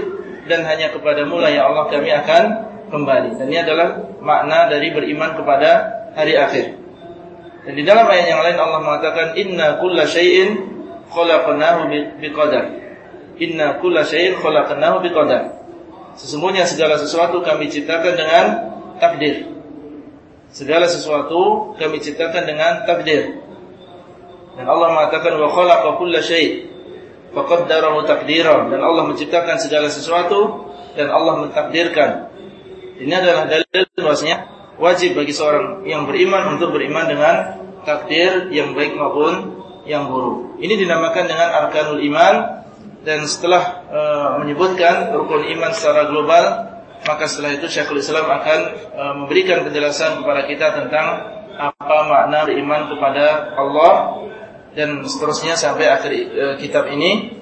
dan hanya kepadamu lah ya Allah kami akan kembali. Dan ini adalah makna dari beriman kepada hari akhir. Dan di dalam ayat yang lain Allah mengatakan inna kulla syai'in khalaqnahu biqadar. Inna kulla syai'in khalaqnahu biqadar. Sesungguhnya segala sesuatu kami ciptakan dengan takdir. Segala sesuatu kami ciptakan dengan takdir. Dan Allah mengatakan wa khalaqa kulla syai' faqaddarahu taqdira dan Allah menciptakan segala sesuatu dan Allah mentakdirkan. Ini adalah dalil bahwasanya wajib bagi seorang yang beriman untuk beriman dengan takdir yang baik maupun yang buruk. Ini dinamakan dengan arkanul iman dan setelah e, menyebutkan rukun iman secara global, maka setelah itu Syekhul Islam akan e, memberikan penjelasan kepada kita tentang apa makna beriman kepada Allah dan seterusnya sampai akhir e, kitab ini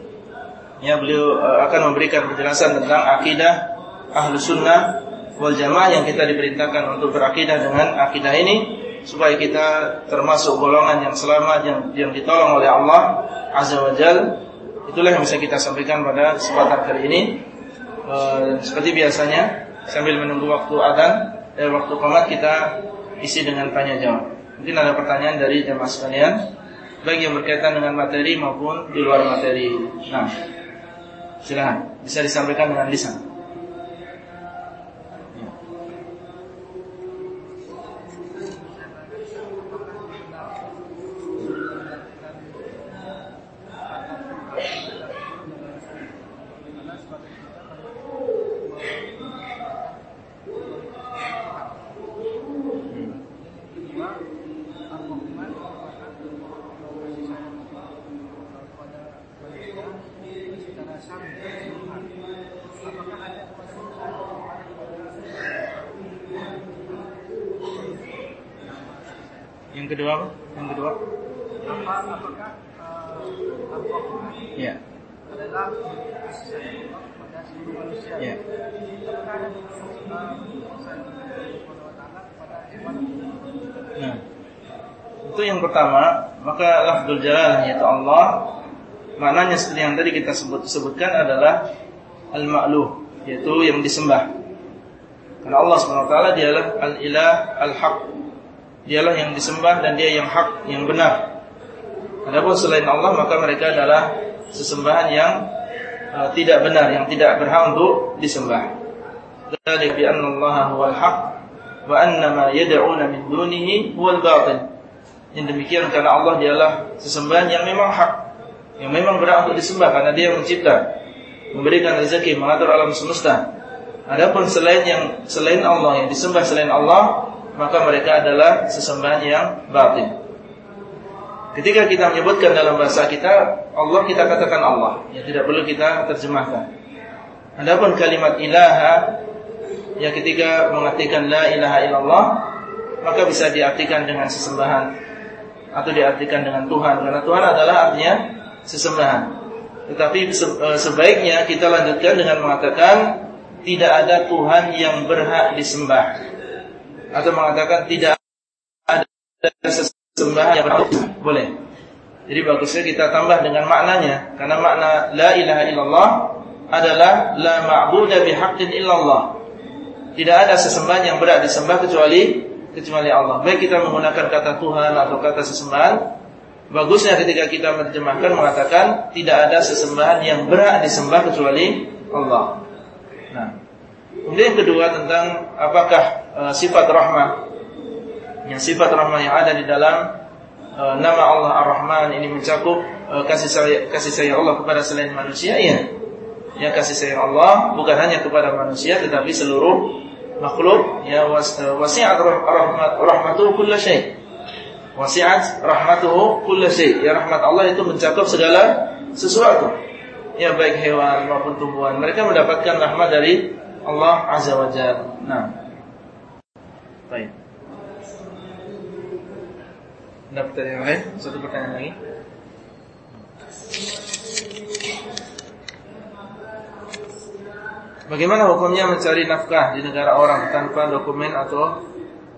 ya beliau e, akan memberikan penjelasan tentang akidah ahlu sunnah wal jamaah yang kita diperintahkan untuk berakidah dengan akidah ini supaya kita termasuk golongan yang selamat yang yang ditolong oleh Allah azza wajal itulah yang bisa kita sampaikan pada kesempatan kali ini. E, seperti biasanya sambil menunggu waktu adzan dan waktu qomat kita isi dengan tanya jawab. Mungkin ada pertanyaan dari jamaah sekalian baik yang berkaitan dengan materi maupun di luar materi. Nah silakan. Bisa disampaikan dengan lisan Yang kedua apa? Yang kedua? Apa, apakah uh, ya. adalah pada seluruh manusia? Ya. Nah, itu yang pertama, maka lafzul jalal yaitu Allah maknanya seperti yang tadi kita sebut sebutkan adalah al-ma'luh yaitu yang disembah. Karena Allah SWT dialah al-ilah al-haq dialah yang disembah dan dia yang hak, yang benar. Adapun selain Allah maka mereka adalah sesembahan yang uh, tidak benar, yang tidak berhak untuk disembah. Dzalika bi anna Allah huwal haq wa anna ma yad'una min dunihi huwal batil. Yang demikian karena Allah dialah sesembahan yang memang hak, yang memang berhak untuk disembah karena dia mencipta, memberikan rezeki, mengatur alam semesta. Adapun selain yang selain Allah yang disembah selain Allah maka mereka adalah sesembahan yang batin. Ketika kita menyebutkan dalam bahasa kita Allah kita katakan Allah, ya tidak perlu kita terjemahkan. Adapun kalimat ilaha ya ketika mengartikan la ilaha illallah maka bisa diartikan dengan sesembahan atau diartikan dengan Tuhan karena Tuhan adalah artinya sesembahan. Tetapi eh, sebaiknya kita lanjutkan dengan mengatakan tidak ada Tuhan yang berhak disembah atau mengatakan tidak ada sesembahan yang boleh. Jadi bagusnya kita tambah dengan maknanya karena makna la ilaha illallah adalah la ma'budu bihaqqin illallah. Tidak ada sesembahan yang berat disembah kecuali kecuali Allah. Baik kita menggunakan kata Tuhan atau kata sesembahan, bagusnya ketika kita menerjemahkan mengatakan tidak ada sesembahan yang berat disembah kecuali Allah. Nah, Kemudian kedua tentang apakah uh, sifat rahmah yang sifat rahmah yang ada di dalam uh, nama Allah Ar-Rahman ini mencakup uh, kasih sayang kasih sayang Allah kepada selain manusia ya. Ya kasih sayang Allah bukan hanya kepada manusia tetapi seluruh makhluk ya wasi'at rahmat rahmatuhu kullu syai. Wasi'at rahmatuhu kullu syai. Ya rahmat Allah itu mencakup segala sesuatu. Ya baik hewan maupun tumbuhan. Mereka mendapatkan rahmat dari Allah Azza wa Jalla. Nah. Baik. Ada pertanyaan lain? Satu pertanyaan lagi. Bagaimana hukumnya mencari nafkah di negara orang tanpa dokumen atau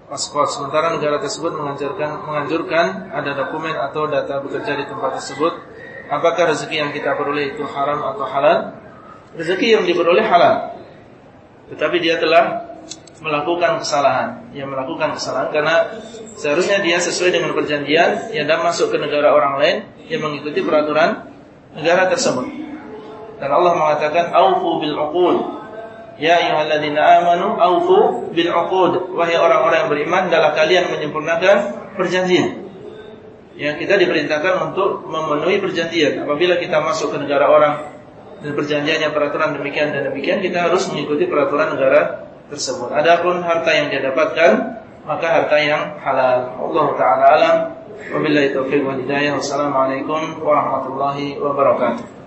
paspor sementara negara tersebut menganjurkan menganjurkan ada dokumen atau data bekerja di tempat tersebut. Apakah rezeki yang kita peroleh itu haram atau halal? Rezeki yang diperoleh halal. Tetapi dia telah melakukan kesalahan, yang melakukan kesalahan karena seharusnya dia sesuai dengan perjanjian. Yang dan masuk ke negara orang lain. Yang mengikuti peraturan negara tersebut. Dan Allah mengatakan aufu bil uqud. Ya ayyuhalladzina amanu aufu bil uqud. Wahai orang-orang yang beriman, adalah kalian menyempurnakan perjanjian. Yang kita diperintahkan untuk memenuhi perjanjian. Apabila kita masuk ke negara orang dan perjanjiannya peraturan demikian dan demikian, kita harus mengikuti peraturan negara tersebut. Adapun harta yang dia dapatkan, maka harta yang halal. Allah taala alam. Wabillahi taufiq wal hidayah. Wassalamualaikum warahmatullahi wabarakatuh.